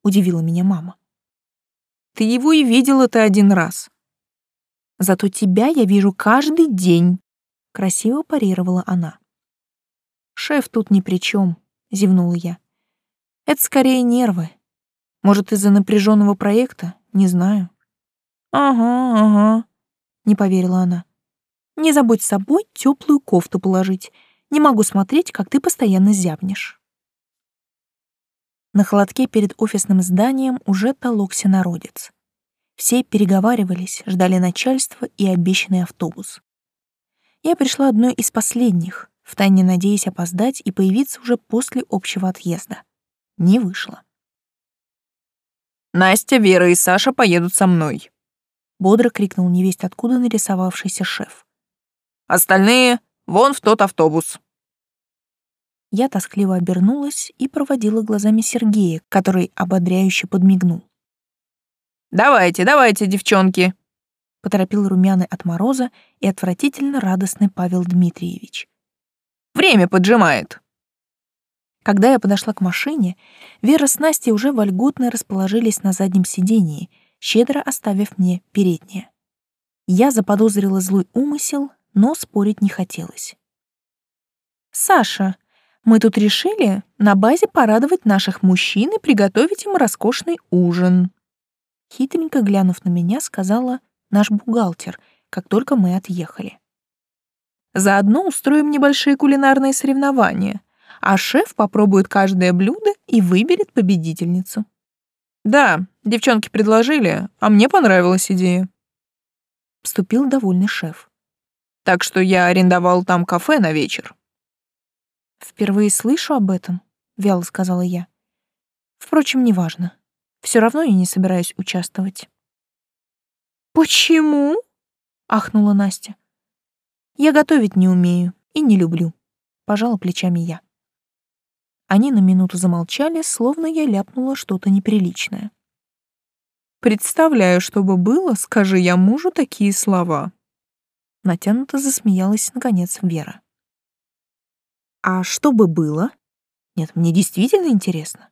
удивила меня мама. Ты его и видела-то один раз. Зато тебя я вижу каждый день, красиво парировала она. «Шеф тут ни при чем», — зевнула я. «Это скорее нервы. Может, из-за напряженного проекта? Не знаю». «Ага, ага», — не поверила она. «Не забудь с собой теплую кофту положить. Не могу смотреть, как ты постоянно зябнешь». На холодке перед офисным зданием уже толокся народец. Все переговаривались, ждали начальства и обещанный автобус. Я пришла одной из последних, втайне надеясь опоздать и появиться уже после общего отъезда. Не вышло. «Настя, Вера и Саша поедут со мной», — бодро крикнул невесть откуда нарисовавшийся шеф. «Остальные вон в тот автобус». Я тоскливо обернулась и проводила глазами Сергея, который ободряюще подмигнул. «Давайте, давайте, девчонки!» — поторопил румяный от мороза и отвратительно радостный Павел Дмитриевич. «Время поджимает!» Когда я подошла к машине, Вера с Настей уже вольготно расположились на заднем сидении, щедро оставив мне переднее. Я заподозрила злой умысел, но спорить не хотелось. «Саша, мы тут решили на базе порадовать наших мужчин и приготовить им роскошный ужин», хитренько глянув на меня, сказала наш бухгалтер, как только мы отъехали. Заодно устроим небольшие кулинарные соревнования, а шеф попробует каждое блюдо и выберет победительницу. Да, девчонки предложили, а мне понравилась идея. Вступил довольный шеф. Так что я арендовал там кафе на вечер. Впервые слышу об этом, вяло сказала я. Впрочем, неважно. Все равно я не собираюсь участвовать. «Почему?» — ахнула Настя. «Я готовить не умею и не люблю», — пожала плечами я. Они на минуту замолчали, словно я ляпнула что-то неприличное. «Представляю, что бы было, скажи я мужу такие слова». Натянуто засмеялась, наконец, Вера. «А что бы было? Нет, мне действительно интересно.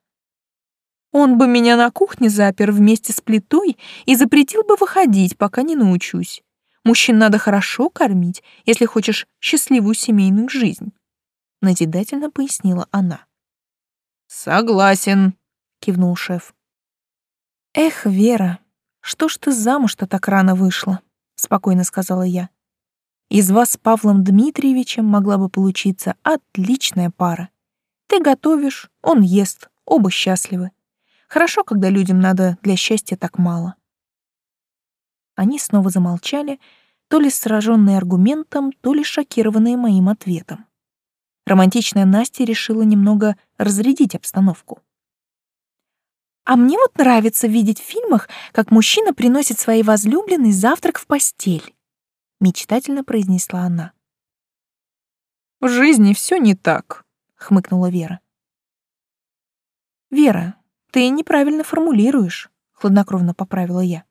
Он бы меня на кухне запер вместе с плитой и запретил бы выходить, пока не научусь. Мужчин надо хорошо кормить, если хочешь счастливую семейную жизнь. Назидательно пояснила она. Согласен, кивнул шеф. Эх, Вера, что ж ты замуж-то так рано вышла? Спокойно сказала я. Из вас с Павлом Дмитриевичем могла бы получиться отличная пара. Ты готовишь, он ест, оба счастливы. Хорошо, когда людям надо для счастья так мало. Они снова замолчали, то ли сраженные аргументом, то ли шокированные моим ответом. Романтичная Настя решила немного разрядить обстановку. «А мне вот нравится видеть в фильмах, как мужчина приносит своей возлюбленной завтрак в постель», — мечтательно произнесла она. «В жизни все не так», — хмыкнула Вера. «Вера, ты неправильно формулируешь, хладнокровно поправила я.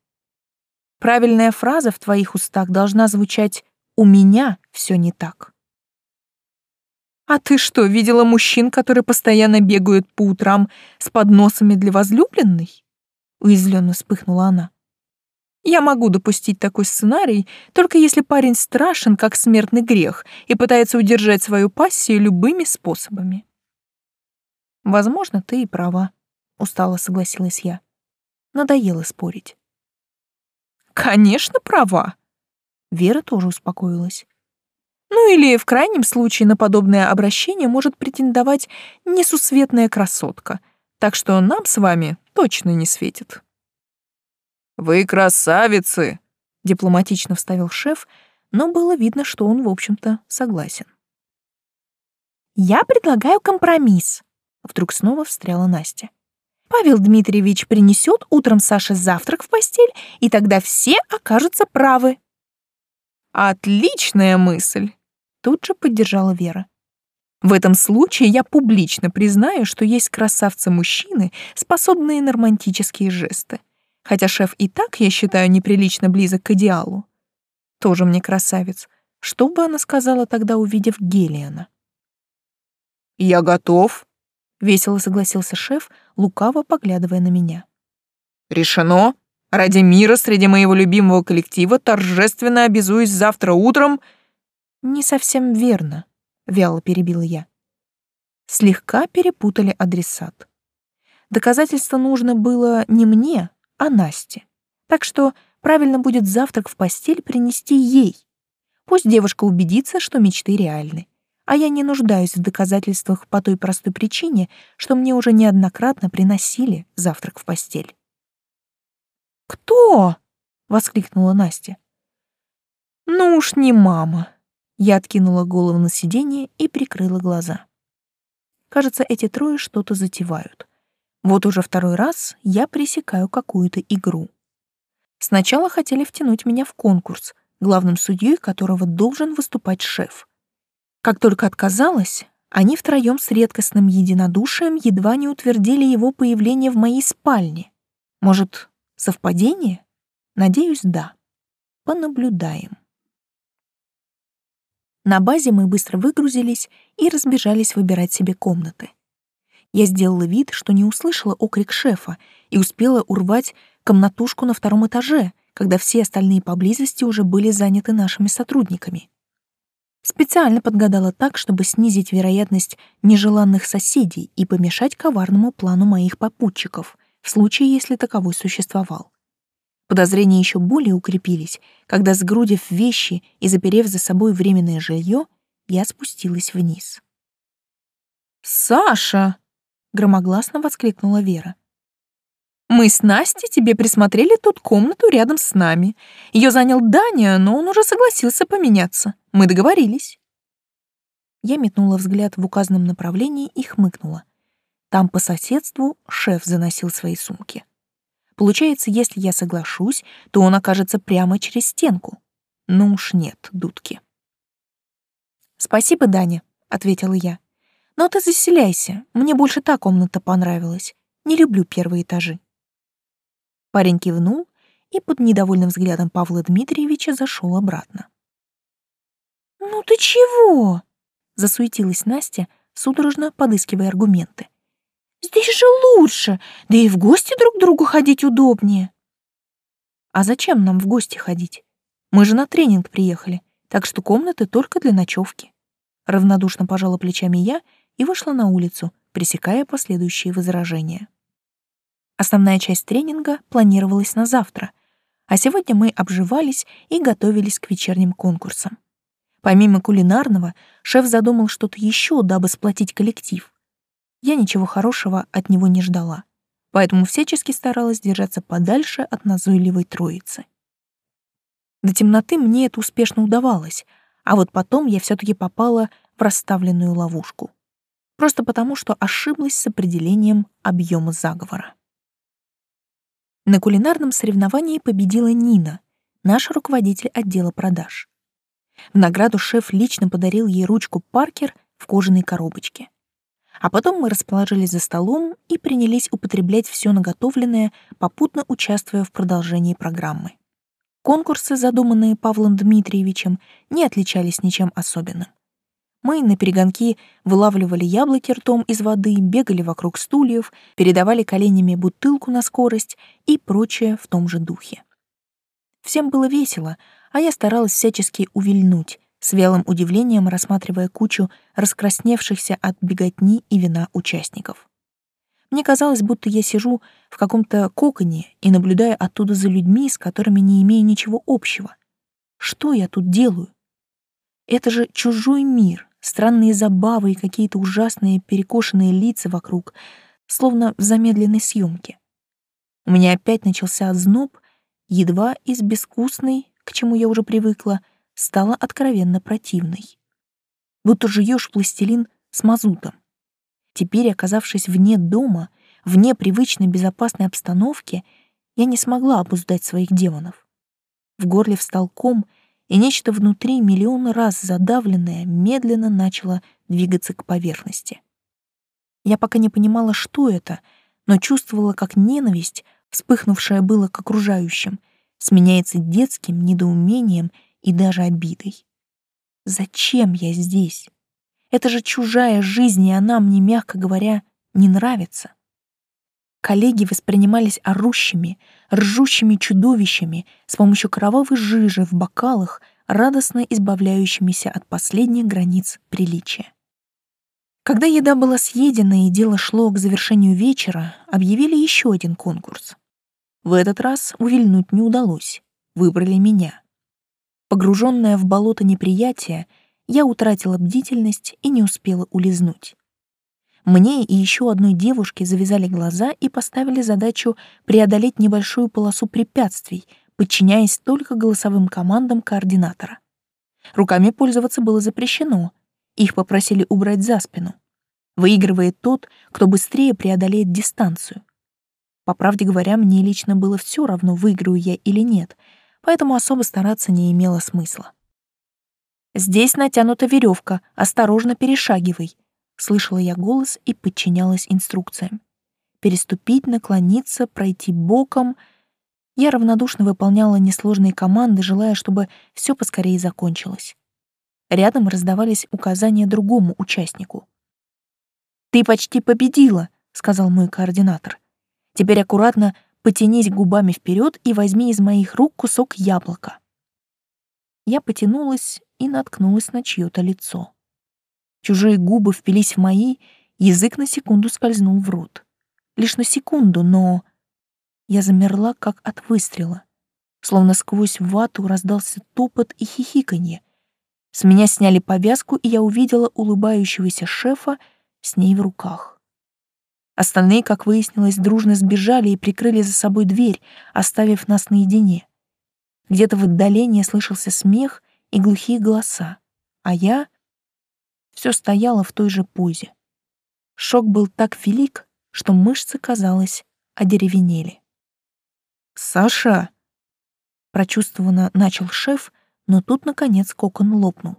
Правильная фраза в твоих устах должна звучать «у меня все не так». А ты что, видела мужчин, которые постоянно бегают по утрам с подносами для возлюбленной? Уязвленно вспыхнула она. Я могу допустить такой сценарий, только если парень страшен, как смертный грех, и пытается удержать свою пассию любыми способами. Возможно, ты и права, устало согласилась я. Надоело спорить. Конечно, права. Вера тоже успокоилась. Ну или в крайнем случае на подобное обращение может претендовать несусветная красотка, так что нам с вами точно не светит. «Вы красавицы!» — дипломатично вставил шеф, но было видно, что он, в общем-то, согласен. «Я предлагаю компромисс», — вдруг снова встряла Настя. Павел Дмитриевич принесет утром Саше завтрак в постель, и тогда все окажутся правы. Отличная мысль, тут же поддержала Вера. В этом случае я публично признаю, что есть красавцы-мужчины, способные на романтические жесты. Хотя шеф и так, я считаю, неприлично близок к идеалу. Тоже мне красавец. Что бы она сказала тогда, увидев Гелиана? «Я готов», весело согласился шеф, лукаво поглядывая на меня. Решено. Ради мира среди моего любимого коллектива торжественно обязуюсь завтра утром. Не совсем верно, вяло перебила я. Слегка перепутали адресат. Доказательство нужно было не мне, а Насте. Так что правильно будет завтрак в постель принести ей. Пусть девушка убедится, что мечты реальны. А я не нуждаюсь в доказательствах по той простой причине, что мне уже неоднократно приносили завтрак в постель. «Кто?» — воскликнула Настя. «Ну уж не мама». Я откинула голову на сиденье и прикрыла глаза. Кажется, эти трое что-то затевают. Вот уже второй раз я пресекаю какую-то игру. Сначала хотели втянуть меня в конкурс, главным судьей которого должен выступать шеф. Как только отказалась, они втроем с редкостным единодушием едва не утвердили его появление в моей спальне. Может, совпадение? Надеюсь, да. Понаблюдаем. На базе мы быстро выгрузились и разбежались выбирать себе комнаты. Я сделала вид, что не услышала окрик шефа и успела урвать комнатушку на втором этаже, когда все остальные поблизости уже были заняты нашими сотрудниками. Специально подгадала так, чтобы снизить вероятность нежеланных соседей и помешать коварному плану моих попутчиков, в случае, если таковой существовал. Подозрения еще более укрепились, когда, сгрудив вещи и заперев за собой временное жилье, я спустилась вниз. «Саша!» — громогласно воскликнула Вера. «Мы с Настей тебе присмотрели тут комнату рядом с нами. Ее занял Даня, но он уже согласился поменяться. Мы договорились». Я метнула взгляд в указанном направлении и хмыкнула. Там по соседству шеф заносил свои сумки. Получается, если я соглашусь, то он окажется прямо через стенку. Ну уж нет, дудки. «Спасибо, Даня», — ответила я. «Но ты заселяйся, мне больше та комната понравилась. Не люблю первые этажи». Парень кивнул и под недовольным взглядом Павла Дмитриевича зашел обратно. «Ну ты чего?» — засуетилась Настя, судорожно подыскивая аргументы. Здесь же лучше, да и в гости друг другу ходить удобнее. А зачем нам в гости ходить? Мы же на тренинг приехали, так что комнаты только для ночевки. Равнодушно пожала плечами я и вышла на улицу, пресекая последующие возражения. Основная часть тренинга планировалась на завтра, а сегодня мы обживались и готовились к вечерним конкурсам. Помимо кулинарного, шеф задумал что-то еще, дабы сплотить коллектив я ничего хорошего от него не ждала, поэтому всячески старалась держаться подальше от назойливой троицы. До темноты мне это успешно удавалось, а вот потом я все таки попала в расставленную ловушку. Просто потому, что ошиблась с определением объема заговора. На кулинарном соревновании победила Нина, наш руководитель отдела продаж. В награду шеф лично подарил ей ручку Паркер в кожаной коробочке. А потом мы расположились за столом и принялись употреблять все наготовленное, попутно участвуя в продолжении программы. Конкурсы, задуманные Павлом Дмитриевичем, не отличались ничем особенным. Мы на перегонки вылавливали яблоки ртом из воды, бегали вокруг стульев, передавали коленями бутылку на скорость и прочее в том же духе. Всем было весело, а я старалась всячески увильнуть, с вялым удивлением рассматривая кучу раскрасневшихся от беготни и вина участников. Мне казалось, будто я сижу в каком-то коконе и наблюдаю оттуда за людьми, с которыми не имею ничего общего. Что я тут делаю? Это же чужой мир, странные забавы и какие-то ужасные перекошенные лица вокруг, словно в замедленной съемке. У меня опять начался озноб, едва из безвкусной, к чему я уже привыкла, — стала откровенно противной. Будто жуешь пластилин с мазутом. Теперь, оказавшись вне дома, вне привычной безопасной обстановки, я не смогла обуздать своих демонов. В горле встал ком, и нечто внутри, миллион раз задавленное, медленно начало двигаться к поверхности. Я пока не понимала, что это, но чувствовала, как ненависть, вспыхнувшая было к окружающим, сменяется детским недоумением и даже обидой. Зачем я здесь? Это же чужая жизнь, и она мне, мягко говоря, не нравится. Коллеги воспринимались орущими, ржущими чудовищами с помощью кровавой жижи в бокалах, радостно избавляющимися от последних границ приличия. Когда еда была съедена и дело шло к завершению вечера, объявили еще один конкурс. В этот раз увильнуть не удалось, выбрали меня. Погруженная в болото неприятия, я утратила бдительность и не успела улизнуть. Мне и еще одной девушке завязали глаза и поставили задачу преодолеть небольшую полосу препятствий, подчиняясь только голосовым командам координатора. Руками пользоваться было запрещено, их попросили убрать за спину. Выигрывает тот, кто быстрее преодолеет дистанцию. По правде говоря, мне лично было все равно, выиграю я или нет, поэтому особо стараться не имело смысла. «Здесь натянута веревка, осторожно перешагивай», — слышала я голос и подчинялась инструкциям. Переступить, наклониться, пройти боком. Я равнодушно выполняла несложные команды, желая, чтобы все поскорее закончилось. Рядом раздавались указания другому участнику. «Ты почти победила», — сказал мой координатор. «Теперь аккуратно потянись губами вперед и возьми из моих рук кусок яблока». Я потянулась и наткнулась на чье-то лицо. Чужие губы впились в мои, язык на секунду скользнул в рот. Лишь на секунду, но... Я замерла, как от выстрела. Словно сквозь вату раздался топот и хихиканье. С меня сняли повязку, и я увидела улыбающегося шефа с ней в руках. Остальные, как выяснилось, дружно сбежали и прикрыли за собой дверь, оставив нас наедине. Где-то в отдалении слышался смех и глухие голоса, а я все стояла в той же позе. Шок был так велик, что мышцы, казалось, одеревенели. «Саша!» Прочувствованно начал шеф, но тут, наконец, кокон лопнул.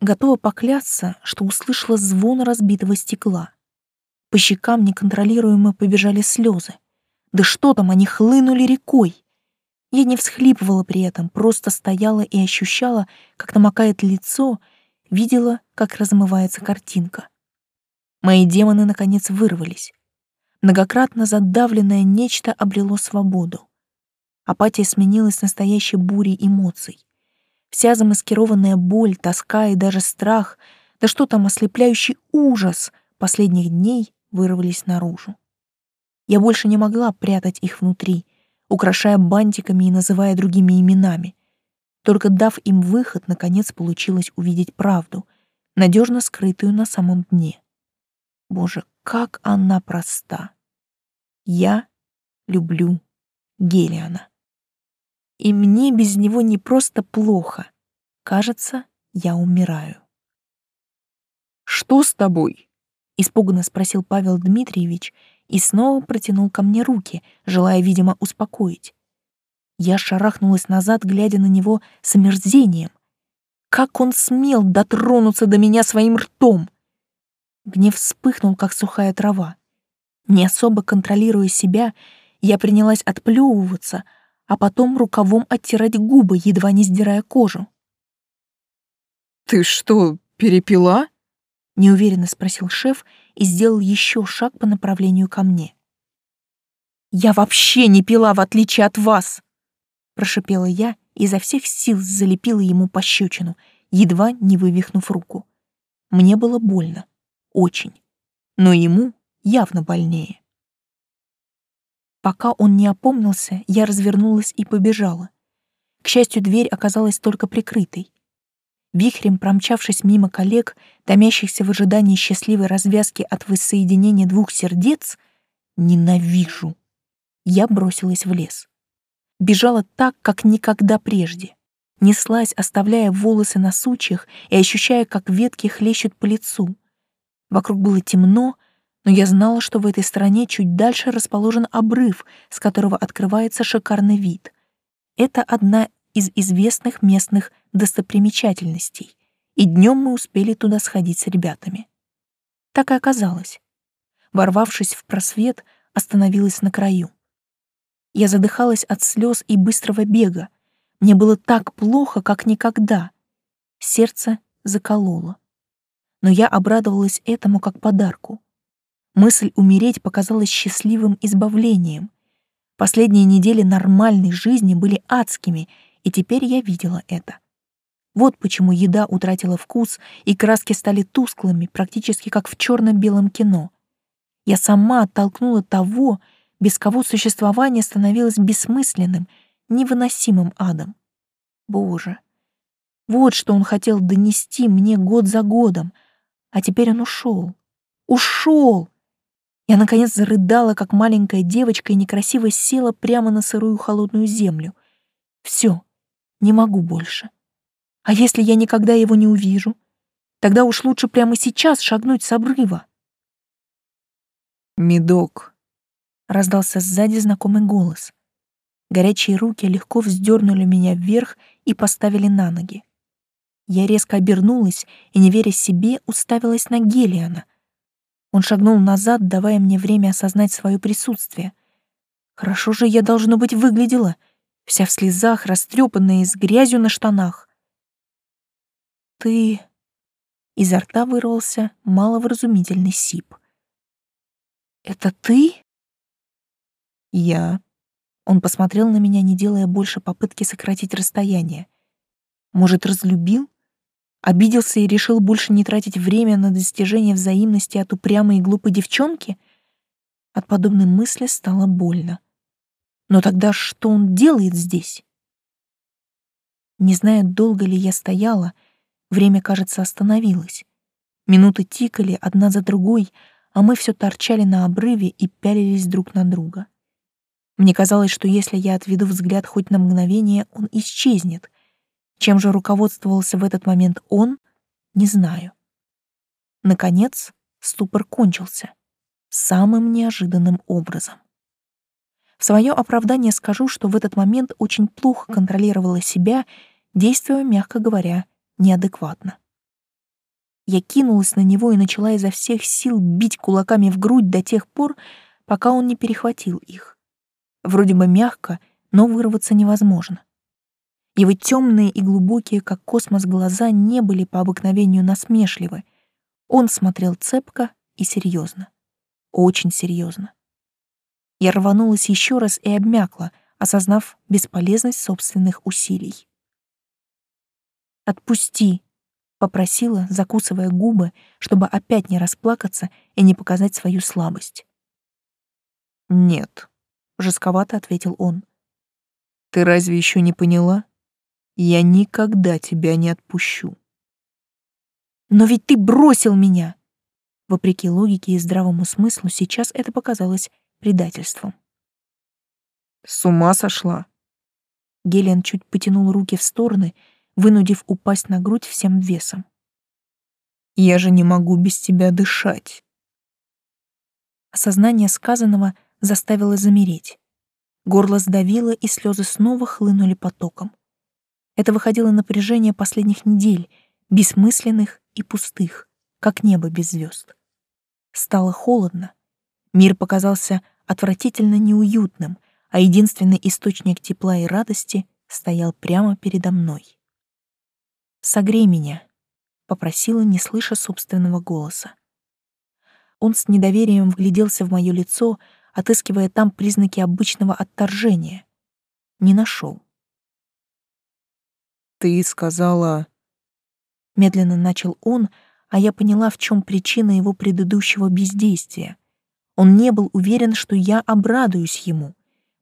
Готова поклясться, что услышала звон разбитого стекла. По щекам неконтролируемо побежали слезы. Да что там, они хлынули рекой. Я не всхлипывала при этом, просто стояла и ощущала, как намокает лицо, видела, как размывается картинка. Мои демоны, наконец, вырвались. Многократно задавленное нечто обрело свободу. Апатия сменилась настоящей бурей эмоций. Вся замаскированная боль, тоска и даже страх, да что там, ослепляющий ужас последних дней вырвались наружу. Я больше не могла прятать их внутри, украшая бантиками и называя другими именами. Только дав им выход, наконец получилось увидеть правду, надежно скрытую на самом дне. Боже, как она проста! Я люблю Гелиана и мне без него не просто плохо. Кажется, я умираю. «Что с тобой?» — испуганно спросил Павел Дмитриевич и снова протянул ко мне руки, желая, видимо, успокоить. Я шарахнулась назад, глядя на него с омерзением. Как он смел дотронуться до меня своим ртом? Гнев вспыхнул, как сухая трава. Не особо контролируя себя, я принялась отплевываться — а потом рукавом оттирать губы, едва не сдирая кожу. «Ты что, перепила?» — неуверенно спросил шеф и сделал еще шаг по направлению ко мне. «Я вообще не пила, в отличие от вас!» — прошипела я и изо всех сил залепила ему пощечину, едва не вывихнув руку. Мне было больно. Очень. Но ему явно больнее. Пока он не опомнился, я развернулась и побежала. К счастью, дверь оказалась только прикрытой. Вихрем промчавшись мимо коллег, томящихся в ожидании счастливой развязки от воссоединения двух сердец, ненавижу. Я бросилась в лес. Бежала так, как никогда прежде. Неслась, оставляя волосы на сучьях и ощущая, как ветки хлещут по лицу. Вокруг было темно, но я знала, что в этой стране чуть дальше расположен обрыв, с которого открывается шикарный вид. Это одна из известных местных достопримечательностей, и днем мы успели туда сходить с ребятами. Так и оказалось. Ворвавшись в просвет, остановилась на краю. Я задыхалась от слез и быстрого бега. Мне было так плохо, как никогда. Сердце закололо. Но я обрадовалась этому как подарку. Мысль умереть показалась счастливым избавлением. Последние недели нормальной жизни были адскими, и теперь я видела это. Вот почему еда утратила вкус, и краски стали тусклыми, практически как в черно-белом кино. Я сама оттолкнула того, без кого существование становилось бессмысленным, невыносимым адом. Боже, вот что он хотел донести мне год за годом, а теперь он ушел. Ушел! Я, наконец, зарыдала, как маленькая девочка, и некрасиво села прямо на сырую холодную землю. Все, не могу больше. А если я никогда его не увижу? Тогда уж лучше прямо сейчас шагнуть с обрыва. «Медок», — раздался сзади знакомый голос. Горячие руки легко вздернули меня вверх и поставили на ноги. Я резко обернулась и, не веря себе, уставилась на Гелиана. Он шагнул назад, давая мне время осознать свое присутствие. Хорошо же я, должно быть, выглядела, вся в слезах, растрепанная и с грязью на штанах. «Ты...» Изо рта вырвался маловразумительный сип. «Это ты?» «Я». Он посмотрел на меня, не делая больше попытки сократить расстояние. Может, разлюбил? Обиделся и решил больше не тратить время на достижение взаимности от упрямой и глупой девчонки? От подобной мысли стало больно. Но тогда что он делает здесь? Не зная, долго ли я стояла, — Время, кажется, остановилось. Минуты тикали одна за другой, а мы все торчали на обрыве и пялились друг на друга. Мне казалось, что если я отведу взгляд хоть на мгновение, он исчезнет. Чем же руководствовался в этот момент он, не знаю. Наконец, ступор кончился. Самым неожиданным образом. В свое оправдание скажу, что в этот момент очень плохо контролировала себя, действуя, мягко говоря, неадекватно. Я кинулась на него и начала изо всех сил бить кулаками в грудь до тех пор, пока он не перехватил их. Вроде бы мягко, но вырваться невозможно. Его темные и глубокие, как космос, глаза не были по обыкновению насмешливы. Он смотрел цепко и серьезно. Очень серьезно. Я рванулась еще раз и обмякла, осознав бесполезность собственных усилий. «Отпусти!» — попросила, закусывая губы, чтобы опять не расплакаться и не показать свою слабость. «Нет», — жестковато ответил он. «Ты разве еще не поняла? Я никогда тебя не отпущу». «Но ведь ты бросил меня!» Вопреки логике и здравому смыслу, сейчас это показалось предательством. «С ума сошла?» Гелиан чуть потянул руки в стороны, вынудив упасть на грудь всем весом. «Я же не могу без тебя дышать». Осознание сказанного заставило замереть. Горло сдавило, и слезы снова хлынули потоком. Это выходило напряжение последних недель, бессмысленных и пустых, как небо без звезд. Стало холодно. Мир показался отвратительно неуютным, а единственный источник тепла и радости стоял прямо передо мной. «Согрей меня», — попросила, не слыша собственного голоса. Он с недоверием вгляделся в мое лицо, отыскивая там признаки обычного отторжения. Не нашел. «Ты сказала...» Медленно начал он, а я поняла, в чем причина его предыдущего бездействия. Он не был уверен, что я обрадуюсь ему,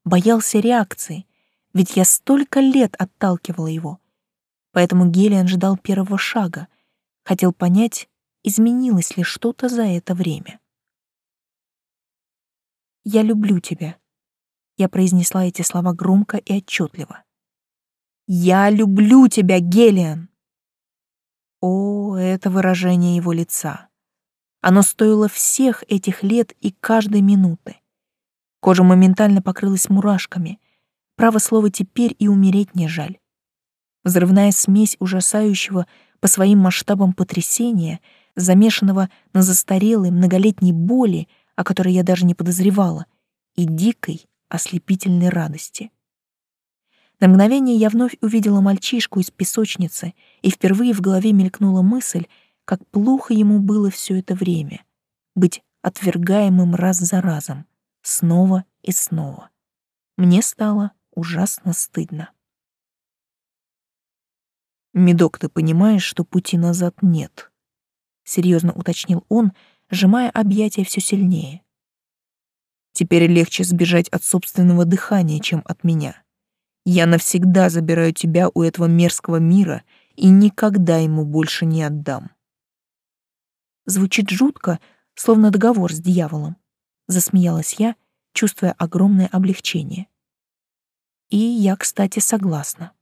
боялся реакции, ведь я столько лет отталкивала его — Поэтому Гелиан ждал первого шага, хотел понять, изменилось ли что-то за это время. «Я люблю тебя», — я произнесла эти слова громко и отчетливо. «Я люблю тебя, Гелиан!» О, это выражение его лица. Оно стоило всех этих лет и каждой минуты. Кожа моментально покрылась мурашками. Право слово теперь и умереть не жаль. Взрывная смесь ужасающего по своим масштабам потрясения, замешанного на застарелой многолетней боли, о которой я даже не подозревала, и дикой, ослепительной радости. На мгновение я вновь увидела мальчишку из песочницы, и впервые в голове мелькнула мысль, как плохо ему было все это время — быть отвергаемым раз за разом, снова и снова. Мне стало ужасно стыдно. Медок, ты понимаешь, что пути назад нет? Серьезно уточнил он, сжимая объятия все сильнее. Теперь легче сбежать от собственного дыхания, чем от меня. Я навсегда забираю тебя у этого мерзкого мира и никогда ему больше не отдам. Звучит жутко, словно договор с дьяволом. Засмеялась я, чувствуя огромное облегчение. И я, кстати, согласна.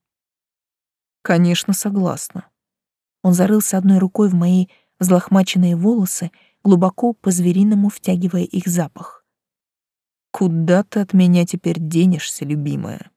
Конечно, согласна. Он зарылся одной рукой в мои взлохмаченные волосы, глубоко по-звериному втягивая их запах. Куда ты от меня теперь денешься, любимая?